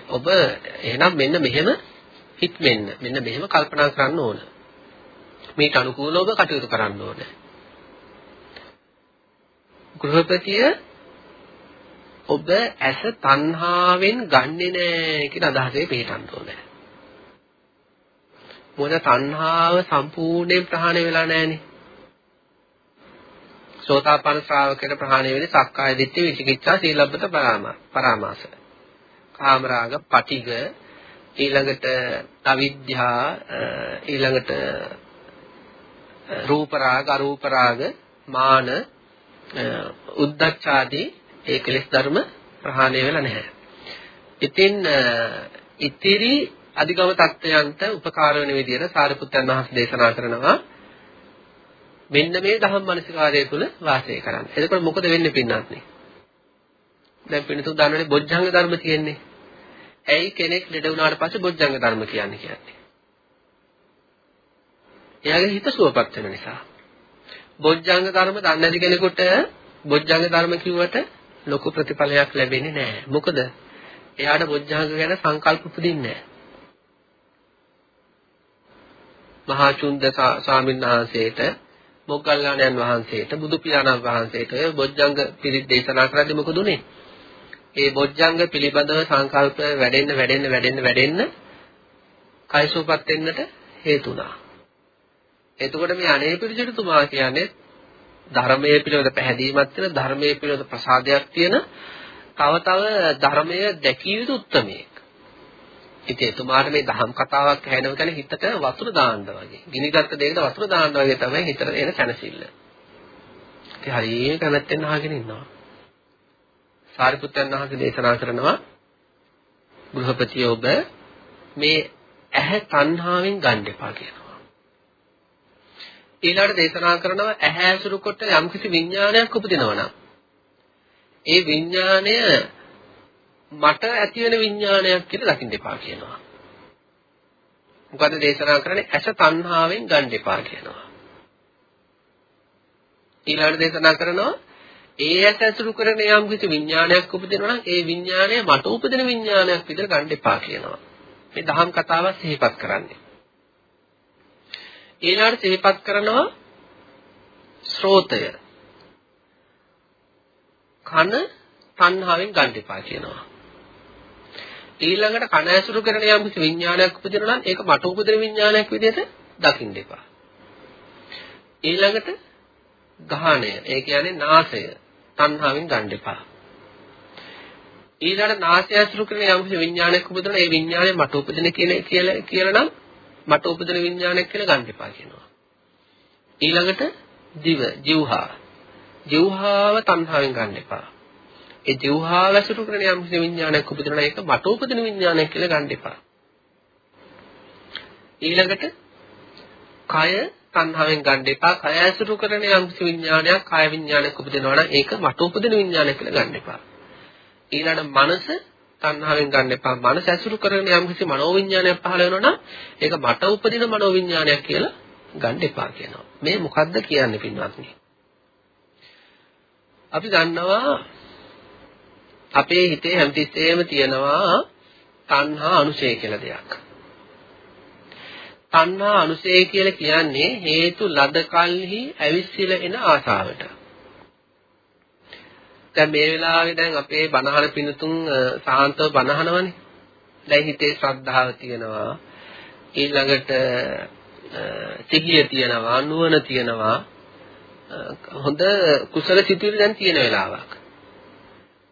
ඔබ එහෙනම් මෙන්න මෙහෙම හික්මෙන්න. මෙන්න මෙහෙම කල්පනා කරන්න ඕන. මේට අනුකූලව කටයුතු කරන්න ඕනේ. ගෘහපතිය ඔබ ඇස තණ්හාවෙන් ගන්නෙ නෑ කියන අදහසේ පිළිටන්න ඕනේ. මොකද තණ්හාව සම්පූර්ණයෙන් ප්‍රහාණය වෙලා නෑනේ. සෝතාපන්න ශ්‍රාවකයට ප්‍රහාණය වෙන්නේ සක්කාය දිට්ඨි විචිකිච්ඡා සීලබ්බත පරාමාස. කාමරාග, පටිග, ඊළඟට අවිද්‍යා, ඊළඟට රූප රාග, අරූප රාග, මාන, උද්දච්චාදී ඒ කෙලෙස් ධර්ම ප්‍රහාණය වෙලා නැහැ. ඉතින් ඉතිරි අධිගම தත්වයන්ට උපකාර වෙන විදිහට සාරිපුත්තයන් වහන්සේ දේශනා කරනවා මෙන්න මේ ධම්ම මනසිකාරය තුළ වාසය කරන්න. එතකොට මොකද වෙන්නේ පින්නත්නි? දැන් පින්නතුන් දන්නවනේ බොජ්ජංග ධර්ම තියෙන්නේ. ඇයි කෙනෙක් ලෙඩ වුණාට පස්සේ බොජ්ජංග ධර්ම කියන්නේ කියන්නේ? එයාගේ හිත සුවපත් වෙන නිසා. බොජ්ජංග ධර්ම දන්නේ නැති කෙනෙකුට බොජ්ජංග ධර්ම කිව්වට ලොකු ප්‍රතිඵලයක් ලැබෙන්නේ නැහැ. මොකද එයාට බොජ්ජංග ගැන සංකල්ප උපදින්නේ නැහැ. මහා චුන්ද ස්වාමීන් වහන්සේට මොග්ගල්ලාණන් වහන්සේට බුදු පියාණන් වහන්සේට ඔය බොජ්ජංග පිළිත් දේශනා කරද්දී මොකද උනේ? ඒ බොජ්ජංග පිළිබඳව සංකල්ප වැඩෙන්න වැඩෙන්න වැඩෙන්න වැඩෙන්න කයිසෝපත් වෙන්නට හේතු වුණා. එතකොට මේ අනේ පිළිසිතුමා කියන්නේ ධර්මයේ පිළිවෙත පැහැදීමක් තියෙන ධර්මයේ පිළිවෙත ප්‍රසාදයක් තියෙන තව තව ධර්මයේ දැකිය යුතු උත්මයෙක්. ඉතින් එතුමාට මේ දහම් කතාවක් ඇහෙනව කියන්නේ හිතට වතුර දාන්න වගේ. ගිනිගත් දෙයකට වතුර දාන්න වගේ තමයි හිතට එන සැනසෙල්ල. ඉතින් හරියට කැමැත්තෙන් අහගෙන ඉන්නවා. සාරිපුත්තයන් වහන්සේ දේශනා කරනවා ගෘහපතිය ඔබ මේ ඇහැ තණ්හාවෙන් ගන්න එපා කියනවා. ඊළඟට දේශනා කරනවා ඇහැ ඇසුරු කොට යම්කිසි විඥානයක් උපදිනවා නම් ඒ විඥාණය මට ඇති වෙන විඥානයක් කියලා දකින්න එපා කියනවා. මොකද දේශනා කරන්නේ ඇස තණ්හාවෙන් ගන්න එපා කියනවා. ඊළඟට දේශනා කරනවා ඒ ඇස ඇසුරු කරන යම් කිසි විඥානයක් උපදිනවා නම් ඒ විඥානය මට උපදින විඥානයක් විදිහට ගන්න එපා කියනවා. මේ දහම් කතාව සිහිපත් කරන්නේ. ඊළඟට සිහිපත් කරනවා ශ්‍රෝතය. කන තණ්හාවෙන් ගන්න එපා කියනවා. ඊළඟට කන ඇසුරු කරන යම් කිසි විඥානයක් උපදිනවා නම් ඒක මට උපදින විඥානයක් විදිහට දකින්න එපා. ඊළඟට ගහණය ඒ කියන්නේ නාසය තණ්හාවෙන් ගන්න එපා. ඊළඟට නාසය ඇසුරු කරන යම් කිසි විඥානයක් උපදිනවා ඒ විඥානය මට උපදින කියලා කියලා කියලා නම් මට උපදින විඥානයක් කියලා ගන්න එපා කියනවා. ඊළඟට දිව ජීවහා ජීවහාව තණ්හාවෙන් ගන්න එපා. ඒ ජීවහා වැසුරු කරන යම් කිසි විඥානයක් උපදිනවා ඒක මට උපදින විඥානයක් කියලා ගන්න එපා. ඊළඟට කය තණ්හාවෙන් ගන්න එපා. කය ඇසුරු කරන යම් කිසි විඥානයක් කාය විඥානයක් උපදිනවා නම් ඒක මට උපදින විඥානයක් කියලා ගන්න එපා. ඊළඟට මනස තණ්හාවෙන් ගන්න එපා. මනස ඇසුරු කරන යම් කිසි මනෝවිඥානයක් පහළ වෙනවා නම් ඒක මට උපදින මනෝවිඥානයක් කියලා ගන්න එපා කියනවා. මේ මොකද්ද කියන්නේ පින්වත්නි? අපි දන්නවා අපේ හිතේ හැමතිස්සෙම තියෙනවා තණ්හා අනුශය කියලා දෙයක්. තණ්හා අනුශය කියලා කියන්නේ හේතු ලද කල්හි ඇවිස්සීල එන ආසාවට. දැන් මේ වෙලාවේ දැන් අපේ බණහන පිනතුන් සාන්තව බණහනවනේ. දැන් හිතේ ශ්‍රද්ධාව තියෙනවා. ඊළඟට සිහිය තියෙනවා, නුවණ තියෙනවා. හොඳ කුසල සිතුවිලි දැන් තියෙන වෙලාවක්.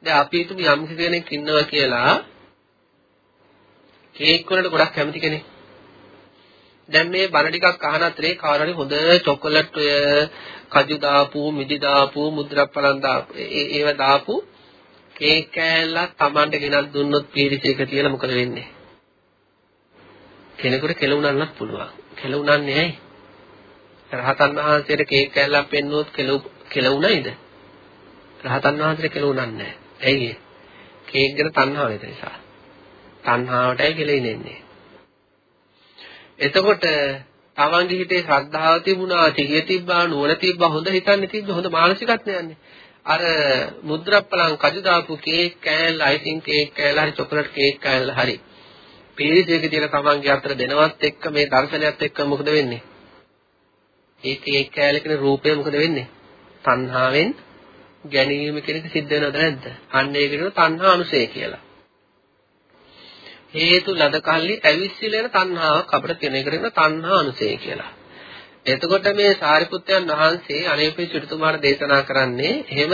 දැන් අපි හිතමු යම් කෙනෙක් ඉන්නවා කියලා කේක් වලට ගොඩක් කැමති කෙනෙක්. දැන් මේ බණ ටිකක් අහන අතරේ කාරණේ හොඳ චොකලට් ඔය කජු දාපු, මිදි දාපු, මුද්‍රප්පලන් දාපු, ඒව දාපු කේක් කෑල්ලක් Tamanට ගෙනත් දුන්නොත් පීරිසයක තියලා මොකද වෙන්නේ? කෙනෙකුට කෙලුණන්නත් පුළුවන්. කෙලුණන්නේ ඇයි? රහතන් වහන්සේට කේක් කෑල්ලක් පෙන්නුවොත් කෙලුණයිද? රහතන් වහන්සේට කෙලුණන්නේ නැහැ. ඇයි කේක් ගැන තණ්හාව නැති නිසා. තණ්හාවටයි කෙලෙන්නේ. එතකොට තමන්ගේ හිතේ ශ්‍රද්ධාව තිබුණා, සිහිය තිබ්බා, නුවණ තිබ්බා, හොඳ හිතන්නේ තිබ්බා, හොඳ මානසිකත්වයක් අර මුද්‍රප්පලං කජු දාපු කේක් කෑල්ල, අයිසිං කේක් කෑල්ල, හරි චොකලට් කේක් කෑල්ල හරි. පීරිසයක තියලා තමන්ගේ අතර දෙනවත් එක්ක මේ දර්ශනයත් එක්ක මොකද වෙන්නේ? ඒ කේක් කෑල්ල කියන රූපය මොකද වෙන්නේ? තණ්හාවෙන් ගැනීම කියන එක සිද්ධ වෙනවද නැද්ද? අන්න ඒකට තණ්හා අනුසය කියලා. හේතු ලද කල්ලි ඇවිස්සිලෙන තණ්හාවක් අපිට තියෙන එකට කියන තණ්හා අනුසය කියලා. එතකොට මේ සාරිපුත්යන් වහන්සේ අනේපේ සිටුතුමාට දේශනා කරන්නේ එහෙම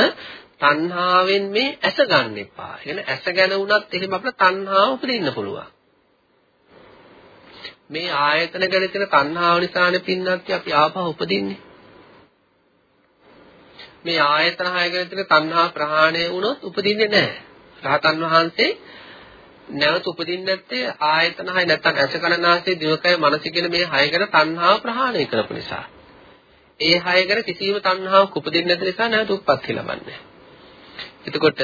තණ්හාවෙන් මේ ඇස ගන්න එපා. එහෙනම් ඇස ගැන වුණත් එහෙම අපිට තණ්හාව උපදින්න පුළුවන්. මේ ආයතන ගැන තියෙන තණ්හාව නිසානේ පින්නත් අපි ආපහු උපදින්නේ. මේ ආයතන හය ගැන තියෙන තණ්හා ප්‍රහාණය වුණොත් උපදින්නේ නැහැ. රහතන් වහන්සේ නැවත උපදින්නේ නැත්තේ ආයතන හය නැත්තම් ඇස කන නාසය දිවකය මනස කියන මේ හය ගැන තණ්හාව ප්‍රහාණය කරපු නිසා. ඒ හය ගැන කිසිම තණ්හාවක් උපදින්නේ නැති නිසා නැවත උප්පත්ති ලබන්නේ. එතකොට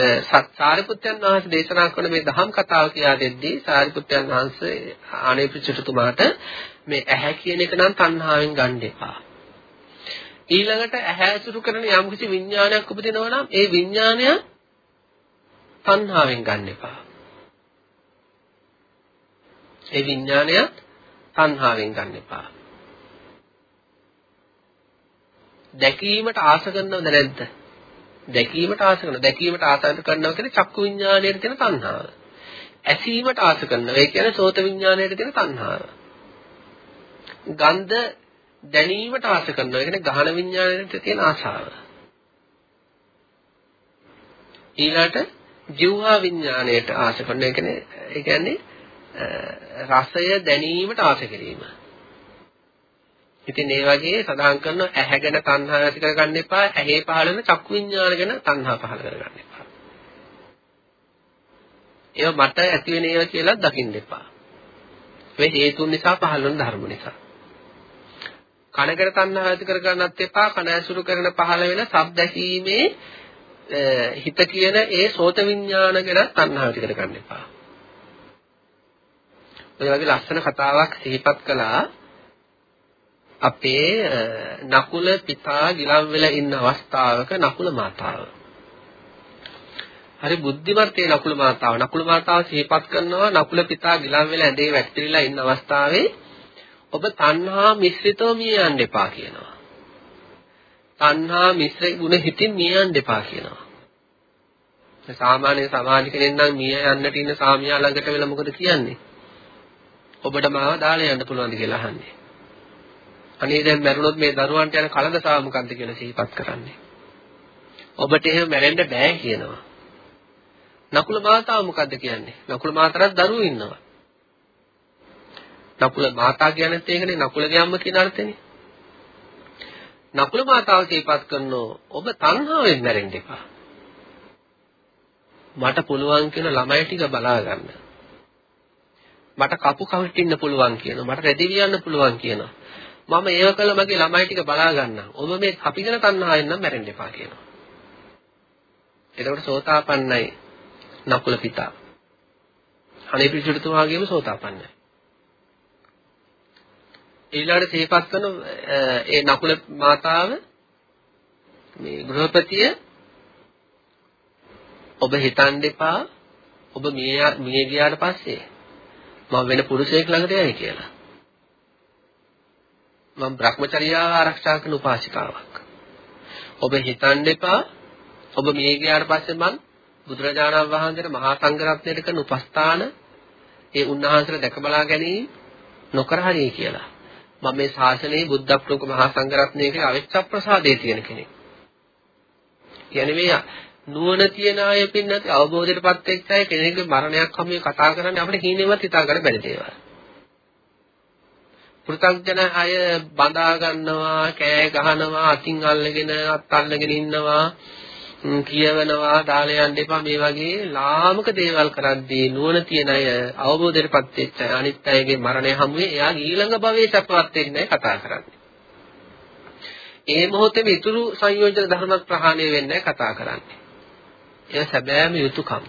සාරිපුත්යන් වහන්සේ දේශනා කරන මේ දහම් කතාව කියා දෙද්දී සාරිපුත්යන් වහන්සේ ආනේපිචිතුමාට මේ ඇහැ කියන එක නම් තණ්හාවෙන් ගන්න එපා. ඊළඟට ඇහැ ඇසුරු කරන යම්කිසි විඥානයක් උපදිනවා නම් ඒ විඥානය තණ්හාවෙන් ගන්න එපා. ඒ විඥානය තණ්හාවෙන් ගන්න එපා. දැකීමට ආස කරනවද නැද්ද? දැකීමට ආස කරනවා. දැකීමට ආස කරනවා කියන්නේ චක්කු විඥාණයට තියෙන තණ්හාව. ඇසීමට ආස කරනවා. ඒ කියන්නේ සෝත විඥාණයට තියෙන තණ්හාව. ගන්ධ දැනීමට ආස කරනවා. ඒ කියන්නේ ගහන විඥාණයට තියෙන ආශාව. ඊළාට ජීවහා විඥාණයට ආස කරනවා. ඒ කියන්නේ ඒ කියන්නේ රසය දැනීමට ආස කිරීම. ඉතින් ඒ වගේ සඳහන් කරන ඇහැ ගැන තණ්හා ඇති කරගන්න එපා. ඇහි පහළ වෙන චක්කු විඥාන ගැන තණ්හා පහළ කරගන්න එපා. ඒව මට ඇති වෙන ඒවා කියලා දකින්න එපා. මේ හේතුන් නිසා පහළ වෙන ධර්ම නිසා. කනකට තණ්හා ඇති කරගන්නත් එපා. කන ඇසුරු කරන පහළ වෙන ශබ්ද ඇසීමේ හිත කියන ඒ සෝත විඥාන ගැන තණ්හා ඇති කරගන්න එපා. ඔය වගේ ලස්සන කතාවක් සිහිපත් කළා අපේ නකුල පිතා ගිලම් වෙලා ඉන්න අවස්ථාවක නකුල මාතාව. හරි බුද්ධිමත් ඒ නකුල මාතාව. නකුල මාතාව සිහිපත් කරනවා නකුල පිතා ගිලම් වෙලා ඇඳේ වැටිලා ඉන්න අවස්ථාවේ ඔබ තණ්හා මිශ්‍රිතව මිය යන්න එපා කියනවා. තණ්හා මිශ්‍ර ගුණ හිතින් මිය යන්න එපා කියනවා. සාමාන්‍ය සමාජ කෙනෙක් නම් මිය යන්නට ඉන්න සාමියා ළඟට වෙලා මොකද කියන්නේ? ඔබට මාව දාලා යන්න පුළුවන්ද කියලා අහන්නේ. අනේ දැන් මැරුණොත් මේ දරුවන්ට යන කලදසාව මොකද්ද කියලා සිහිපත් කරන්නේ. ඔබට එහෙම මැරෙන්න බෑ කියනවා. නකුල මාතාව මොකද්ද කියන්නේ? නකුල මාතරත් දරුවෝ ඉන්නවා. නකුල මාතා කියන්නේත් ඒකනේ නකුලගේ අම්ම කියන අර්ථනේ. නකුල මාතාව සිහිපත් කරනෝ ඔබ තණ්හාවෙන් මැරෙන්න එපා. මට පුළුවන් කියන ළමයි ටික බලා ගන්න. මට කපු කවිටින්න පුළුවන් කියනවා. මට රෙදි වියන්න පුළුවන් කියනවා. මම ඒව කළ මගේ ළමයි ටික බලා ගන්නම්. ඔබ මේ අපිගෙන තණ්හාවෙන් නම් මැරෙන්න එපා කියනවා. එතකොට සෝතාපන්නයි නකුල පිතා. අනේ පිළිතුරුතුමාගේම සෝතාපන්නයි. ඊළඟට සිහිපත් කරන ඒ නකුල මාතාව මේ ගෘහපතිය ඔබ හිතන් දෙපා ඔබ මිය මිය ගියාට පස්සේ මම වෙන පුරුෂයෙක් ළඟට යයි කියලා. මම Brahmacharyaව ආරක්ෂා කරන උපාසිකාවක්. ඔබ හිතන්න එපා ඔබ මිය ගියාට පස්සේ මම බුදුරජාණන් වහන්සේට මහා සංඝරත්නයට කරන උපස්ථාන ඒ උන්වහන්සේට දැක බලා ගැනීම නොකර හරියි කියලා. මම මේ ශාසනයේ බුද්ධ ප්‍රමුඛ මහා සංඝරත්නයේ අවිච්ඡ ප්‍රසාදයේ තියෙන කෙනෙක්. කියන්නේ මේ නුවණ තියන අය පින්නත් අවබෝධයටපත් වෙච්ච අය කෙනෙක්ගේ මරණයක් හැම කතා කරන්නේ අපිට හීනෙවත් හිතා ගන්න බැරි දේවල්. පෘථග්ජන අය බඳා ගන්නවා, කෑ ගහනවා, අතින් අල්ලගෙන අත් අල්ලගෙන ඉන්නවා, කියවනවා, දාලා යන්න එපා මේ වගේ ලාමක දේවල් කරද්දී නුවණ තියන අය අවබෝධයටපත් වෙච්ච අනිත් අයගේ මරණය හැමුවේ එයා ඊළඟ භවයේ සපවත් වෙන්නේ කතා කරන්නේ. ඒ මොහොතේම ඉතුරු සංයෝජන ධර්මත් ප්‍රහාණය වෙන්නේ කතා කරන්නේ. ඒ සැබෑම යුතුයකම්.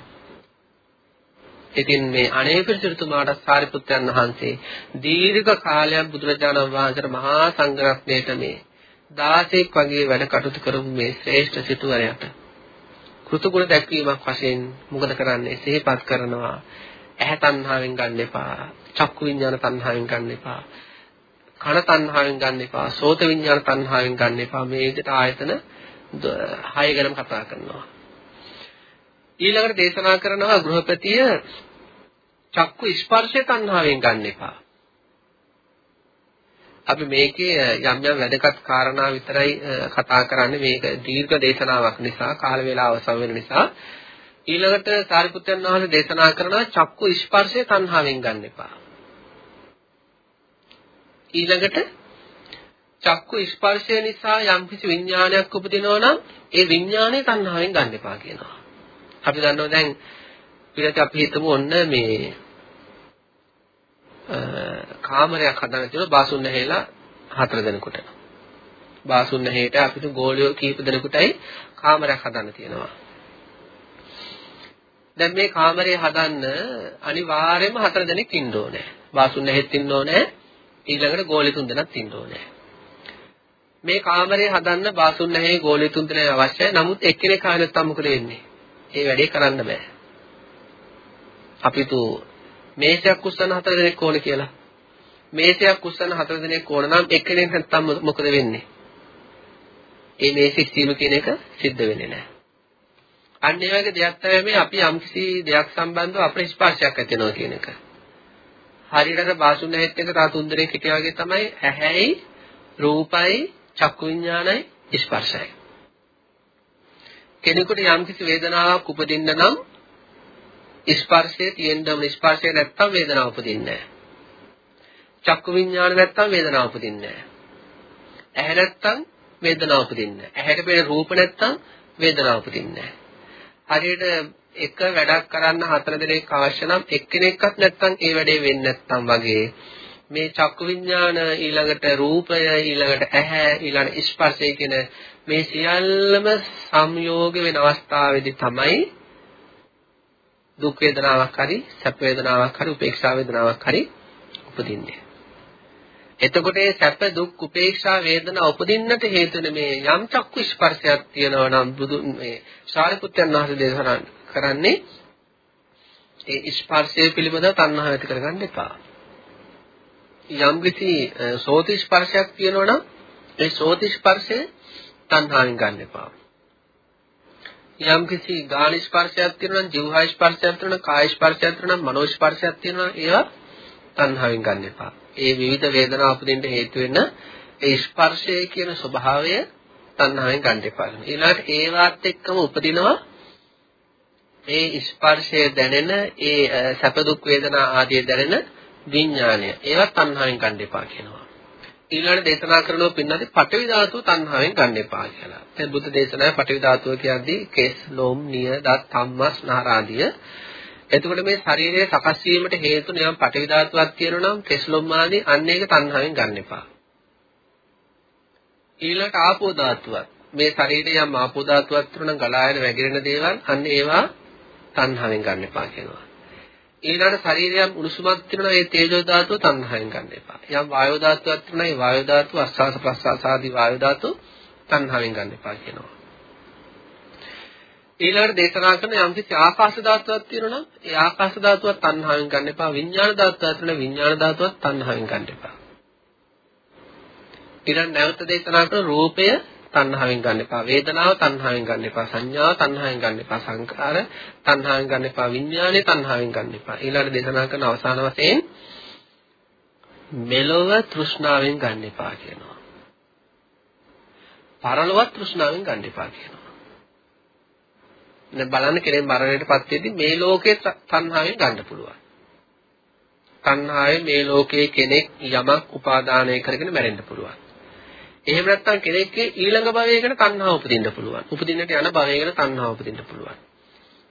ඉතින් මේ අනේපිරිසිතුමාට සාරිපුත්‍රයන් වහන්සේ දීර්ඝ කාලයක් බුදුරජාණන් වහන්සේට මහා සංඝරත්නයට මේ 16ක් වගේ වැඩ කටයුතු කරපු මේ ශ්‍රේෂ්ඨ සිටුවරයාට කෘතගුණ දැක්වීමක් වශයෙන් මොකද කරන්නේ? සිහිපත් කරනවා. ඇහැ තණ්හාවෙන් ගන්න එපා. චක්කු විඤ්ඤාණ තණ්හාවෙන් ගන්න එපා. කන තණ්හාවෙන් ගන්න එපා. සෝත විඤ්ඤාණ තණ්හාවෙන් ගන්න එපා. මේ විදිහට ආයතන 6 ගැනම කතා කරනවා. ඊළඟට දේශනා කරනවා ගෘහපතිය චක්කු ස්පර්ශය තණ්හාවෙන් ගන්න එපා. අපි මේකේ යම් යම් වැදගත් කාරණා විතරයි කතා කරන්නේ මේක දීර්ඝ දේශනාවක් නිසා කාල වේලාව අවසන් වෙන නිසා ඊළඟට සාරිපුත්‍රයන් වහන්සේ දේශනා කරනවා චක්කු ස්පර්ශය තණ්හාවෙන් ගන්න එපා. ඊළඟට චක්කු ස්පර්ශය නිසා යම්කිසි විඥානයක් උපදිනවා නම් ඒ විඥානය තණ්හාවෙන් ගන්න එපා කියනවා. අපි දන්නවා දැන් පිළිත් අපි හිතමු ඔන්න මේ කාමරයක් හදන්න තියෙනවා බාසුන් නැහැලා හතර දෙනෙකුට. බාසුන් නැහැට අපිට ගෝලියෝ කීප දෙනෙකුටයි කාමරයක් හදන්න තියෙනවා. දැන් මේ කාමරය හදන්න අනිවාර්යයෙන්ම හතර දෙනෙක් ඉන්න ඕනේ. බාසුන් නැහෙත් ඉන්න ඕනේ. ඊළඟට ගෝලි තුන් දෙනෙක් ඉන්න ඕනේ. මේ කාමරය හදන්න බාසුන් නැහැ ගෝලි තුන් දෙනෙක් අවශ්‍යයි. නමුත් එක්කෙනෙක් ආව නැත්නම් මොකද වෙන්නේ? ඒ වැඩේ කරන්න බෑ. අපි තු මේසයක් උස්සන හතර දෙනෙක් ඕන කියලා. මේසයක් උස්සන හතර දෙනෙක් ඕන නම් එක්කෙනෙක් නැත්තම් මොකද වෙන්නේ? ඒ මේසෙ ඉස්සීම කියන එක සිද්ධ වෙන්නේ නැහැ. අන්න ඒ වගේ දෙයක් තමයි මේ අපි යම්කිසි දෙයක් සම්බන්ධව අපේ ස්පර්ශයක් ඇති වෙනවා කියන එක. හරියට බාසුන් ඇහෙත් එක තා තුන් දෙනෙක් හිටියා වගේ තමයි ඇහැයි රූපයි චක්කු විඥානයි ස්පර්ශයයි. කෙනෙකුට යම්කිසි වේදනාවක් උපදින්න නම් ස්පර්ශය තියෙන්න ඕන ස්පර්ශය නැත්තම් වේදනාව උපදින්නේ නැහැ. චක්කු විඥාන නැත්තම් වේදනාව උපදින්නේ නැහැ. ඇහැ නැත්තම් වේදනාව උපදින්නේ නැහැ. ඇහැට පෙනෙන රූප නැත්තම් වේදනාව උපදින්නේ නැහැ. හරියට එක වැඩක් කරන්න හතර දෙනෙක් අවශ්‍ය නම් එක්කෙනෙක්වත් නැත්තම් ඒ වැඩේ වෙන්නේ නැත්තම් වගේ මේ චක්කු විඥාන ඊළඟට රූපය ඊළඟට ඇහැ ඊළඟට ස්පර්ශය කියන මේ සියල්ලම සංයෝග වෙන අවස්ථාවේදී තමයි දුක් වේදනාවක් හරි සැප වේදනාවක් හරි උපේක්ෂා වේදනාවක් හරි උපදින්නේ. එතකොට මේ සැප දුක් උපේක්ෂා වේදනා උපදින්නට හේතු මේ යම් චක්කු ස්පර්ශයක් තියෙනවා නම් බුදු මේ ශාරිපුත්යන් වහන්සේ දේශනා කරන්නේ ඒ ස්පර්ශය පිළිබඳව තණ්හාව ඇති කරගන්න එපා. යම් කිසි සෝති ස්පර්ශයක් තියෙනවා නම් ඒ සෝති ස්පර්ශය තණ්හාවෙන් ගන්න එපා. යම් කිසි ගාන ස්පර්ශයක් තියෙනවා නම් જીවහා ස්පර්ශයක් තියෙනවා නම් කාය ස්පර්ශයක් තියෙනවා නම් මනෝ ස්පර්ශයක් තියෙනවා නම් ඒවා තණ්හාවෙන් ගන්න එපා. ඒ විවිධ වේදනා උපදින්න හේතු වෙන ඒ ස්පර්ශය කියන ස්වභාවය තණ්හාවෙන් ගන්න එපා. ඊළඟට ඒවත් එක්කම උපදිනවා ඒ ස්පර්ශය දැනෙන ඒ සැප දුක් වේදනා ආදී දැනෙන විඥානය. ඒවත් තණ්හාවෙන් ගන්න එපා කියනවා. ඊළඟට දේශනා කරනවා පින්නදී පඨවි ධාතුව තණ්හාවෙන් ගන්න එපා කියලා. දැන් බුද්ධ දේශනාවේ පඨවි ධාතුව කියද්දී කේස්, ලෝම්, නිය, දත්, තම්මස්, නහර ආදිය. එතකොට මේ ශරීරයේ සකස් වීමට හේතු නියම් පඨවි ධාතුවක් තියෙනවා නම් කේස්, ලෝම් ආදී අන්න ඒක තණ්හාවෙන් ගන්න එපා. ඊළඟට ආපෝ ධාතුවක්. මේ ශරීරයේ යම් ආපෝ ධාතුවක් තියෙනවා නම් ගලායන වැగిරෙන දේවල් අන්න ඒවා තණ්හාවෙන් ගන්න එපා කියනවා. ඊළඟට ශරීරයම් උණුසුමක් තියෙනවා ඒ තේජෝ ධාතුව තණ්හාවෙන් ගන්න එපා. යම් වායෝ ධාතුවක් තියෙනවා ඒ වායෝ ධාතුව අස්වාස ප්‍රස්වාස ආදී වායෝ ධාතුව තණ්හාවෙන් ගන්න එපා කියනවා. ඊළඟට දේශනා කරන යම් කිසි ආකාශ ධාතුවක් තියෙනවා නම් ඒ ආකාශ ධාතුවත් තණ්හාවෙන් ගන්න එපා. විඥාන ධාතුවක් තියෙනවා විඥාන ධාතුවත් තණ්හාවෙන් ගන්න එපා. ඊළඟ නැවත දේශනා කරන රූපය තණ්හාවෙන් ගන්න එපා. වේදනාව තණ්හාවෙන් ගන්න එපා. සංඥාව තණ්හාවෙන් ගන්න එපා. සංකාර තණ්හාවෙන් ගන්න එපා. විඥානය තණ්හාවෙන් ගන්න එපා. ඊළඟ දේශනා කරන අවසාන වශයෙන් මෙලොව තෘෂ්ණාවෙන් ගන්න එපා කියනවා. පරලොවත් තෘෂ්ණාවෙන් ගන්න එපා කියනවා. දැන් බලන්න කෙනෙක් මරණයටපත් වෙද්දී මේ ලෝකේ තණ්හාවෙන් ගන්න පුළුවන්. තණ්හාවේ මේ ලෝකයේ කෙනෙක් යමක් උපාදානය කරගෙන මැරෙන්න පුළුවන්. එහෙම නැත්නම් කෙනෙක්ගේ ඊළඟ භවයකට තණ්හාව උපදින්න පුළුවන්. උපදින්නට යන භවයකට තණ්හාව උපදින්න පුළුවන්.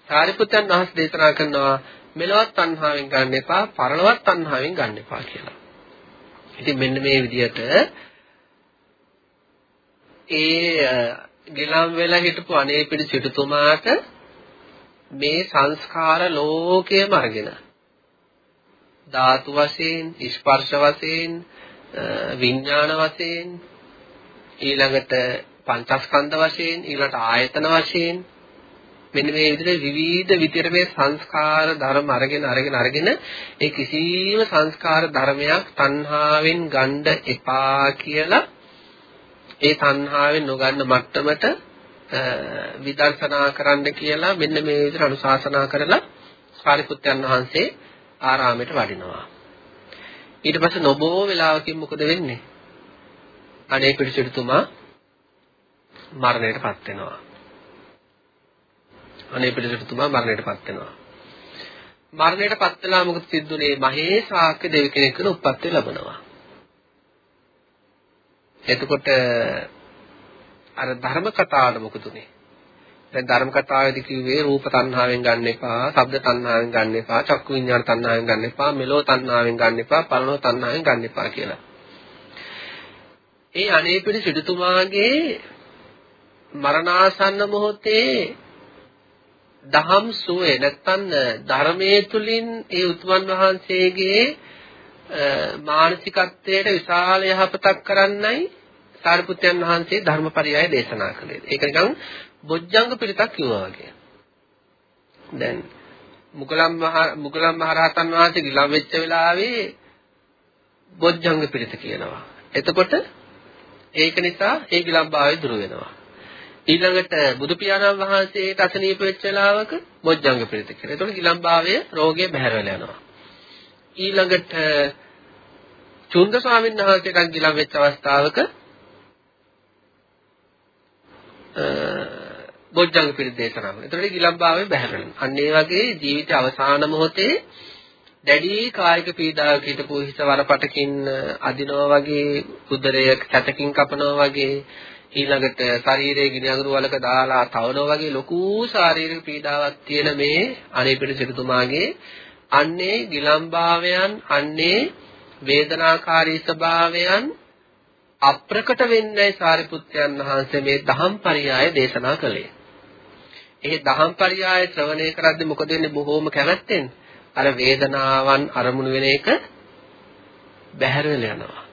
සාරිපුත්යන් වහන්සේ දේශනා කරනවා මෙලොවත් තණ්හාවෙන් ගන්න එපා, පරලොවත් තණ්හාවෙන් ගන්න එපා කියලා. ඉතින් මෙන්න මේ විදිහට ඒ ගිලම් වෙලා හිටපු අනේපිඩි සිටුතුමාට මේ සංස්කාර ලෝකයේම අරගෙන ධාතු වශයෙන් ස්පර්ශ වශයෙන් විඥාන වශයෙන් ඊළඟට පංචස්කන්ධ වශයෙන් ඊළඟට ආයතන වශයෙන් මෙන්න මේ විදිහට විවිධ විදිහට මේ සංස්කාර ධර්ම අරගෙන අරගෙන අරගෙන ඒ කිසියම් සංස්කාර ධර්මයක් තණ්හාවෙන් ගන්න එපා කියලා ඒ තණ්හාවෙන් නොගන්න මට්ටමට විදර්ශනා කරන්න කියලා මෙන්න මේ විදිහට අනුශාසනා කරලා සාරිපුත්යන් වහන්සේ ආරාමයට වඩිනවා. ඊට පස්සේ නොබෝ වෙලාවකින් මොකද වෙන්නේ? අනේ පිළිසිතුමා මරණයටපත් වෙනවා. අනේ පිළිසිතුමා මරණයටපත් වෙනවා. මරණයටපත් වෙලා මොකද සිද්ධුනේ? මහේසාක්‍ය දෙවි කෙනෙකුට උප්පත්ති ලැබනවා. එතකොට අර ධර්ම කතාවට මොකද උනේ? දැන් ධර්ම කතාවේදී කිව්වේ රූප තණ්හාවෙන් ගන්න එපා, ශබ්ද තණ්හාවෙන් ගන්න එපා, චක්කු විඤ්ඤාණ තණ්හාවෙන් ගන්න එපා, මෙලෝ තණ්හාවෙන් ගන්න එපා, පරලෝ තණ්හාවෙන් ගන්න එපා කියලා. ඒ අනේපිරි සිටුතුමාගේ මරණාසන්න මොහොතේ දහම් සුවේ නැත්තම් ධර්මයේ තුලින් ඒ උතුමන් වහන්සේගේ මානසිකත්වයට විශාල යහපතක් කරන්නයි සාරිපුත්යන් වහන්සේ ධර්මපරයය දේශනා කළේ. ඒක නිකන් බොජ්ජංග පිළිතක් කිව්වා වගේ. දැන් මුගලන් මහ මුගලන් මහරහතන් වහන්සේ ගිලම් වෙච්ච වෙලාවේ බොජ්ජංග පිළිත කියනවා. එතකොට ඒක නිසා ඒ ගිලම්භාවය දුර වෙනවා. ඊළඟට බුදු පියාණන් වහන්සේට අසනීප වෙච්ච වෙලාවක බොජ්ජංග පිළිත කියනවා. එතකොට ගිලම්භාවය රෝගය බැහැර වෙලා යනවා. ඊළඟට චුන්ද ස්වාමීන් වහන්සේට ගිලම් වෙච්ච අවස්ථාවක බොජ්ජංග පිළිද දේශනා කරනවා. ඒතරේ ගිලම්භාවය බැහැර වෙනවා. අන්න ඒ වගේ ජීවිත අවසාන මොහොතේ දැඩි කායික පීඩාවක හිටපු හිස වරපටකින් අදිනවා වගේ උදරය කැතකින් කපනවා වගේ ඊළඟට ශරීරයේ ගිනි අඟුරු වලක දාලා තවනවා වගේ ලොකු ශාරීරික පීඩාවක් තියෙන මේ අනේපිට සිටුතුමාගේ අන්නේ ගිලම්භාවයන් අන්නේ වේදනාකාරී ස්වභාවයන් අප්‍රකට වෙන්නයි සාරිපුත්යන් වහන්සේ මේ දහම් පරියාය දේශනා කළේ. ඒ දහම් පරියාය ශ්‍රවණය කරද්දී මොකද වෙන්නේ බොහෝම කැමැත්තෙන් අර වේදනාවන් අරමුණු වෙන එක බැහැර වෙලා යනවා.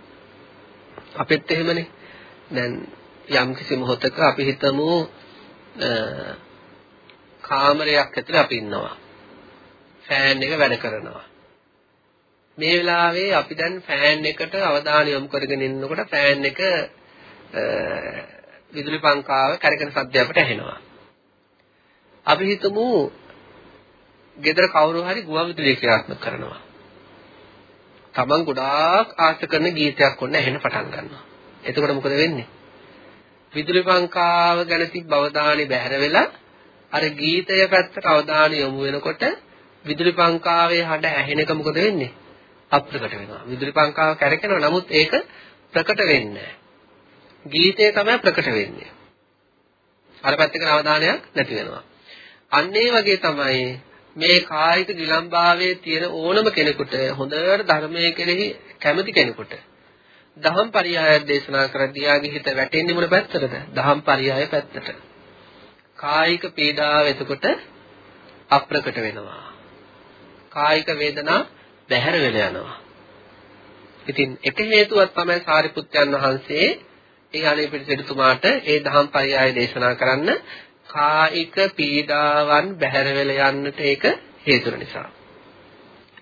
අපිත් එහෙමනේ. දැන් යම් කිසි මොහොතක අපි හිතමු කාමරයක් ඇතුලේ අපි ඉන්නවා. ෆෑන් එක වැඩ කරනවා. මේ වෙලාවේ අපි දැන් ෆෑන් එකට අවධානය යොමු කරගෙන ඉන්නකොට ෆෑන් එක විදුලි පංකාව කරකෙන සද්දය අපට ඇහෙනවා. අපි හිතමු ගෙදර කවුරු හරි ගුවන් විදුලිය ක්‍රියාත්මක කරනවා. Taman ගොඩාක් ආශ කරන ගීතයක් ඔන්න ඇහෙන පටන් ගන්නවා. එතකොට මොකද වෙන්නේ? විදුලි පංකාව ගැන තිබ්බ අවධානය බැහැර වෙලා අර ගීතය පැත්තට අවධානය යොමු වෙනකොට විදුලි පංකාවේ හඬ ඇහෙන එක මොකද වෙන්නේ? අප්‍රකට වෙනවා. විදුලි පංකාව කැරකෙනවා. නමුත් ඒක ප්‍රකට වෙන්නේ ගීතය තමයි ප්‍රකට වෙන්නේ. අර පැත්තක අවධානයක් නැති වෙනවා. අන්න ඒ වගේ තමයි මේ කායික ගිලම්භාවයේ තියෙන ඕනම කෙනෙකුට හොඳට ධර්මයේ කෙරෙහි කැමති කෙනෙකුට දහම් පරියාය දේශනා කරද්දී යාගේ හිත වැටෙන්නේ මොන පැත්තටද? දහම් පරියාය පැත්තට. කායික පීඩාව එතකොට අප්‍රකට වෙනවා. කායික වේදනා බැහැර වෙලා යනවා. ඉතින් එක හේතුවක් තමයි සාරිපුත්යන් වහන්සේ ඒ අනේ පිළිසෙඩතුමාට ඒ දහම් පරයය දේශනා කරන්න කායික පීඩාවන් බැහැර වෙලා යන්නට ඒක හේතුව නිසා.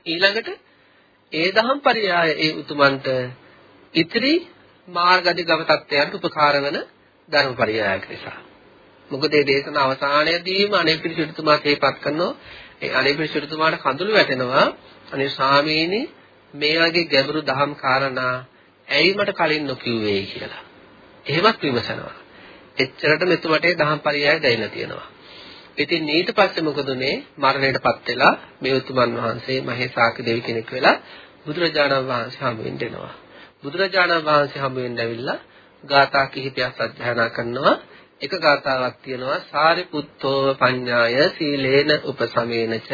ඊළඟට ඒ දහම් පරයය ඒ උතුමන්ට ඉතිරි මාර්ගදි ගව තත්ත්වයන්ට උපකාර වන ධර්ම පරයයක් නිසා. මොකද මේ දේශන අවසානයේදීම අනේ පිළිසෙඩතුමා තේපත් කරනවා ඒ අනේ පිළිසෙඩතුමාට කඳුළු වැටෙනවා අනේ ස්වාමීනි මේ වගේ ගැඹුරු දහම් කාරණා ඇයි මට කලින් නොකියුවේ කියලා. එහෙමත් විමසනවා. එච්චරට මෙතුමට දහම් පරියය දැයිලා තියෙනවා. ඉතින් ඊට පස්සේ මොකද උනේ මරණයටපත් වෙලා මේ උතුමන් වහන්සේ මහේසාක දෙවි කෙනෙක් වෙලා බුදුරජාණන් වහන්සේ හමු වෙන්න එනවා. බුදුරජාණන් වහන්සේ හමු වෙන්න ඇවිල්ලා ගාථා කිහිපයක් අධ්‍යයනා කරනවා. එක ගාතාවක් තියෙනවා සාරිපුත්තෝ පඤ්ඤාය සීලේන උපසමේනච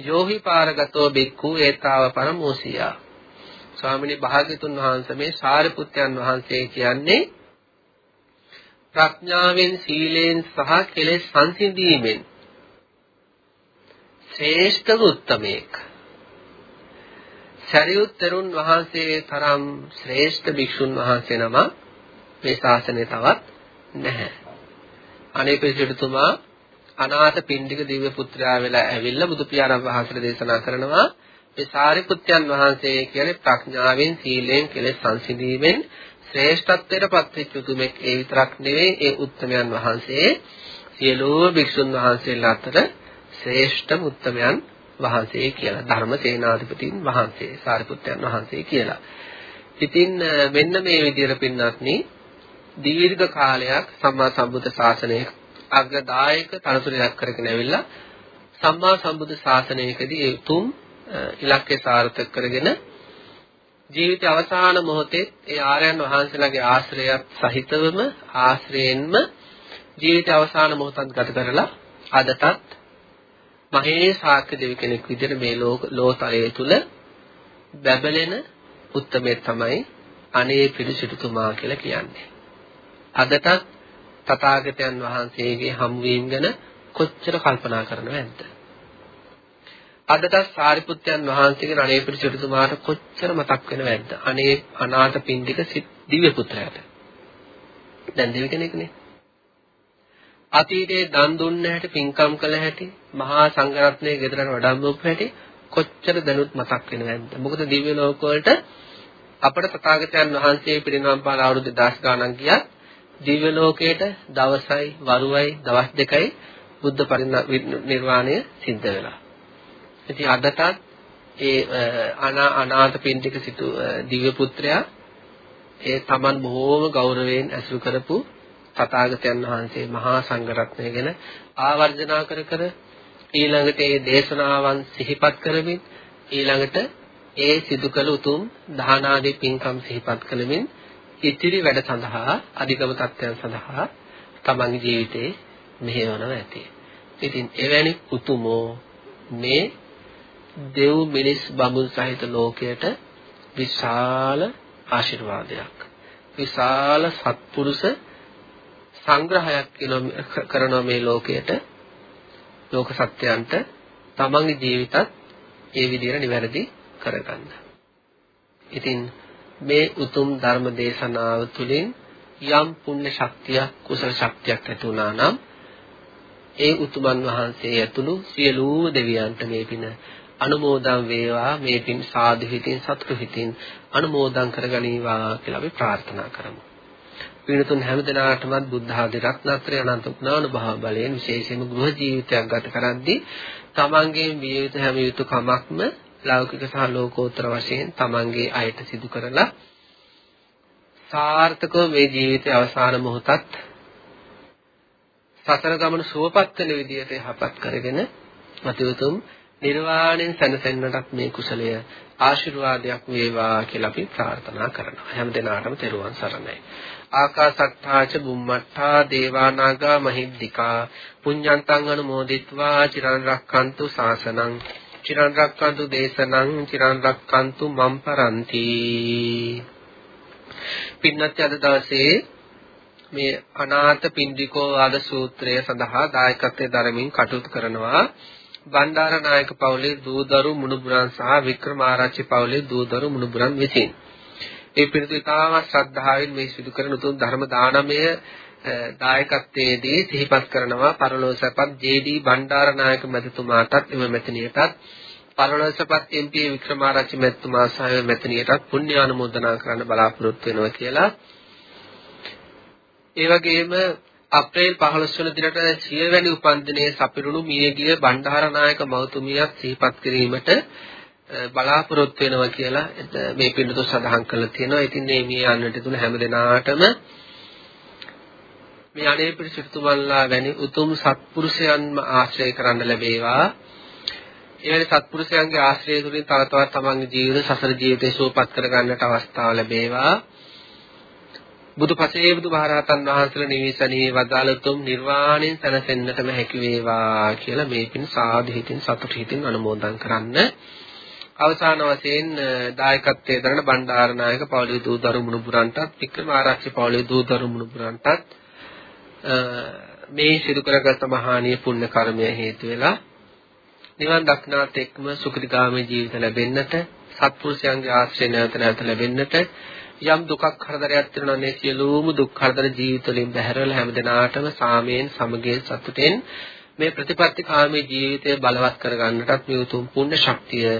යෝහි පාරගතෝ බික්ඛු ඒතාව පරමෝසියා ස්වාමිනී භාග්‍යතුන් වහන්සේ මේ සාරිපුත්යන් වහන්සේ කියන්නේ ප්‍රඥාවෙන් සීලෙන් සහ කෙලෙස් සංසිඳීමෙන් ශ්‍රේෂ්ඨ උත්තමේක. සරියුත් තෙරුන් වහන්සේ තරම් ශ්‍රේෂ්ඨ භික්ෂුන් වහන්සේ නම මේ ශාසනයේ තවත් නැහැ. අනේ පිළිසිටුමා අනාථ පින්ඩික දිව්‍ය පුත්‍රයා වෙලා ඇවිල්ලා බුදු පියාණන් වහන්සේට දේශනා කරනවා මේ සාරිපුත්යන් වහන්සේ කියන්නේ ප්‍රඥාවෙන් සීලයෙන් කෙලෙස් සංසිඳීමෙන් ශ්‍රේෂ්ඨත්වයට පත්වෙච්ච උතුමෙක් ඒ විතරක් නෙවෙයි ඒ උත්තමයන් වහන්සේ සියලුම භික්ෂුන් වහන්සේලා අතර ශ්‍රේෂ්ඨම උත්තමයන් වහන්සේ කියලා ධර්මසේනාධිපතින් වහන්සේ සාරිපුත්යන් වහන්සේ කියලා. ඉතින් මෙන්න මේ විදිහට පින්නත්නි දීර්ඝ කාලයක් සම්මා සම්බුද්ධ ශාසනයේ අග්‍රදායක තනතුරක් කරගෙන ඇවිල්ලා සම්මා සම්බුද්ධ ශාසනයකදී ඒ උතුම් ඉලක්කය සාර්ථක කරගෙන ජීවිතය අවසාන මොහොතේ ඒ ආර්යයන් වහන්සේලාගේ ආශ්‍රයත් සහිතවම ආශ්‍රයෙන්ම ජීවිත අවසාන මොහොතත් ගත කරලා අදටත් මහේ ශාක්‍ය දෙවි කෙනෙක් විදිහට මේ ලෝතලයේ තුල බැබලෙන උත්මේ තමයි අනේ පිළිසිටුතුමා කියලා කියන්නේ. අදටත් තථාගතයන් වහන්සේගේ හම්වීම ගැන කොච්චර කල්පනා කරනවද? අදටත් සාරිපුත්යන් වහන්සේගේ අනේ පිළිසිටුතුමාට කොච්චර මතක් වෙනවද? අනේ අනාථ පින්ඩික දිව්‍ය පුත්‍රයාට. දැන් දෙවි කෙනෙක්නේ. අතීතයේ දන් දුන්න හැටි පින්කම් කළ හැටි මහා සංඝරත්නයේ ගෙදරට වඩම්මපු හැටි කොච්චර දැනුත් මතක් වෙනවද මොකද දිව්‍ය ලෝක වලට අපට තථාගතයන් වහන්සේ පිරිනවම් පාන අවුරුදු 10 ගණන් ගියත් දිව්‍ය ලෝකයට දවසයි වරුවයි දවස් දෙකයි බුද්ධ පරිනිර්වාණය සිද්ධ වෙලා. ඉතින් අදටත් ඒ අනාථ පින්ටික සිටු දිව්‍ය පුත්‍රයා ඒ Taman බොහෝම ගෞරවයෙන් ඇසුරු කරපු තථාගතයන් වහන්සේ මහා සංඝරත්නය ගැන ආවර්ජනා කර කර ඊළඟට ඒ දේශනාවන් සිහිපත් කරමින් ඊළඟට ඒ සිදු කළ උතුම් දහනාදී පින්කම් සිහිපත් කළමින් ඉතිරි වැඩ සඳහා අධිගම තත්ත්වයන් සඳහා තමන්ගේ ජීවිතේ මෙහෙයවනවා ඇති. ඉතින් එවැනි උතුමෝ මේ දෙව් මිනිස් බඹුන් සහිත ලෝකයට විශාල ආශිර්වාදයක්. විශාල සත්පුරුෂ සංග්‍රහයක් කරනවා මේ ලෝකයට ලෝක සත්‍යයන්ට තමන්ගේ ජීවිතත් ඒ විදිහට නිවැරදි කරගන්න. ඉතින් මේ උතුම් ධර්ම දේශනාව තුළින් යම් පුණ්‍ය ශක්තියක් කුසල ශක්තියක් ඇති වුණා නම් ඒ උතුමන් වහන්සේ ඇතුළු සියලුම දෙවියන්ට මේ පින අනුමෝදන් වේවා මේ පින් සාදු හිතින් සතුටු හිතින් අනුමෝදන් කරගනීවා කියලා අපි ප්‍රාර්ථනා කරමු. පින්තුන් හැමදෙනාටම බුද්ධ ආදී රත්නත්‍රය අනන්ත ඥානභාව බලයෙන් විශේෂයෙන්ම ගෘහ ජීවිතයක් ගත කරද්දී තමන්ගේ විය යුතු හැම යුතුයකමක්ම ලෞකික සහ ලෝකෝත්තර වශයෙන් තමන්ගේ අයට සිදු කරලා සාර්ථකව මේ ජීවිතයේ අවසාන මොහොතත් සසර ගමන සුවපත් වෙන විදියට යහපත් කරගෙන මතුතුම් නිර්වාණයෙන් සැනසෙන්නටත් මේ කුසලය ආශිර්වාදයක් වේවා කියලා අපි ප්‍රාර්ථනා කරනවා. හැම දිනාටම තෙරුවන් සරණයි. ආකාසට්ඨාච බුම්මට්ඨා දේවානාගා මහිද්దికා පුඤ්ඤන්තං අනුමෝදිත්වා චිරන් රක්칸තු සාසනං චිරන් රක්칸තු දේශනං චිරන් රක්칸තු මම් පරන්ති. පින්නත් අද දවසේ මේ අනාථ පින්ඩිකෝ ආද සූත්‍රය සඳහා දායකත්වයෙන් දරමින් කටයුතු කරනවා බණ්ඩාරනායක පවුලේ දූදරු මුණුබුරන් සහ වික්‍රමාරච්චි පවුලේ දූදරු මුණුබුරන් විසිනි ඒ පිළිතුරු ඉතාමත් ශ්‍රද්ධාවෙන් මේ සිදු කරන උතුම් ධර්ම දානමය දායකත්වයේදී සිහිපත් කරනවා පරලෝසපත් ජේ.ඩී. බණ්ඩාරනායක මැතිතුමාටත් එම මැතිණියටත් පරලෝසපත් එම්.පී. වික්‍රමාරච්චි මැතිතුමා සහ මැතිණියටත් පුණ්‍ය ආනුමෝදනා කරන්න බලාපොරොත්තු වෙනවා කියලා. ඒ වගේම අප්‍රේල් 15 වන දිනට සියවැනි උපන්දිනයේ සපිරුණු මියගිය බණ්ඩාරනායක මෞතුමියක් සිහිපත් කිරීමට බලාපොරොත්තු වෙනවා කියලා මේ පිළිතුරු සඳහන් කරලා තියෙනවා. ඉතින් මේ මේ යන්නට තුන හැම දිනාටම මේ අනේ පිරිසිතුමන්ලා වැනි උතුම් සත්පුරුෂයන්ම ආශ්‍රය කරන්න ලැබේවා. එවැනි සත්පුරුෂයන්ගේ ආශ්‍රය තුළින් තව තවත් තමන්ගේ ජීවිත සසර ජීවිතේ සුවපත් කර ගන්නට අවස්ථාව ලැබේවා. බුදුපසේ බුදුමහරහතන් වහන්සේලා නිවිසනී වදාළ උතුම් නිර්වාණයෙන් සැනසෙන්නටම හැකි වේවා කියලා මේ පින් සාදු හිතින් සතුටු හිතින් අනුමෝදන් කරන්න. අවසාන වශයෙන් දායකත්වයේ දරන බණ්ඩාරනායක පවුලේ දූ දරු මුණුබුරන්ටත් වික්‍රම ආරච්චි පවුලේ දූ දරු මුණුබුරන්ටත් මේ සිදු කරගත් මහානීය පුණ්‍ය කර්මය හේතු වෙලා නිවන් දක්නාත් එක්ම සුඛිතගාමී ජීවිත ලැබෙන්නට සත්පුරුෂයන්ගේ ආශ්‍රය නැවත නැවත ලැබෙන්නට යම් දුකක් කරදරයක් තියෙනවා මේ සියලුම දුක් කරදර ජීවිත වලින් බැහැරලා හැමදෙනාටම සාමයෙන් සමගියෙන් සතුටෙන් මේ ප්‍රතිපත්තිකාමී ජීවිතය බලවත් කරගන්නටත් මේ උතුම් පුණ්‍ය ශක්තිය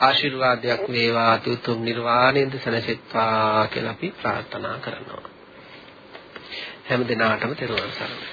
ආශිර්වාදයක් වේවා උතුම් නිර්වාණයෙන්ද සැනසෙත්වා කියලා අපි ප්‍රාර්ථනා කරනවා. හැම දිනාටම තෙරුවන් සරණයි.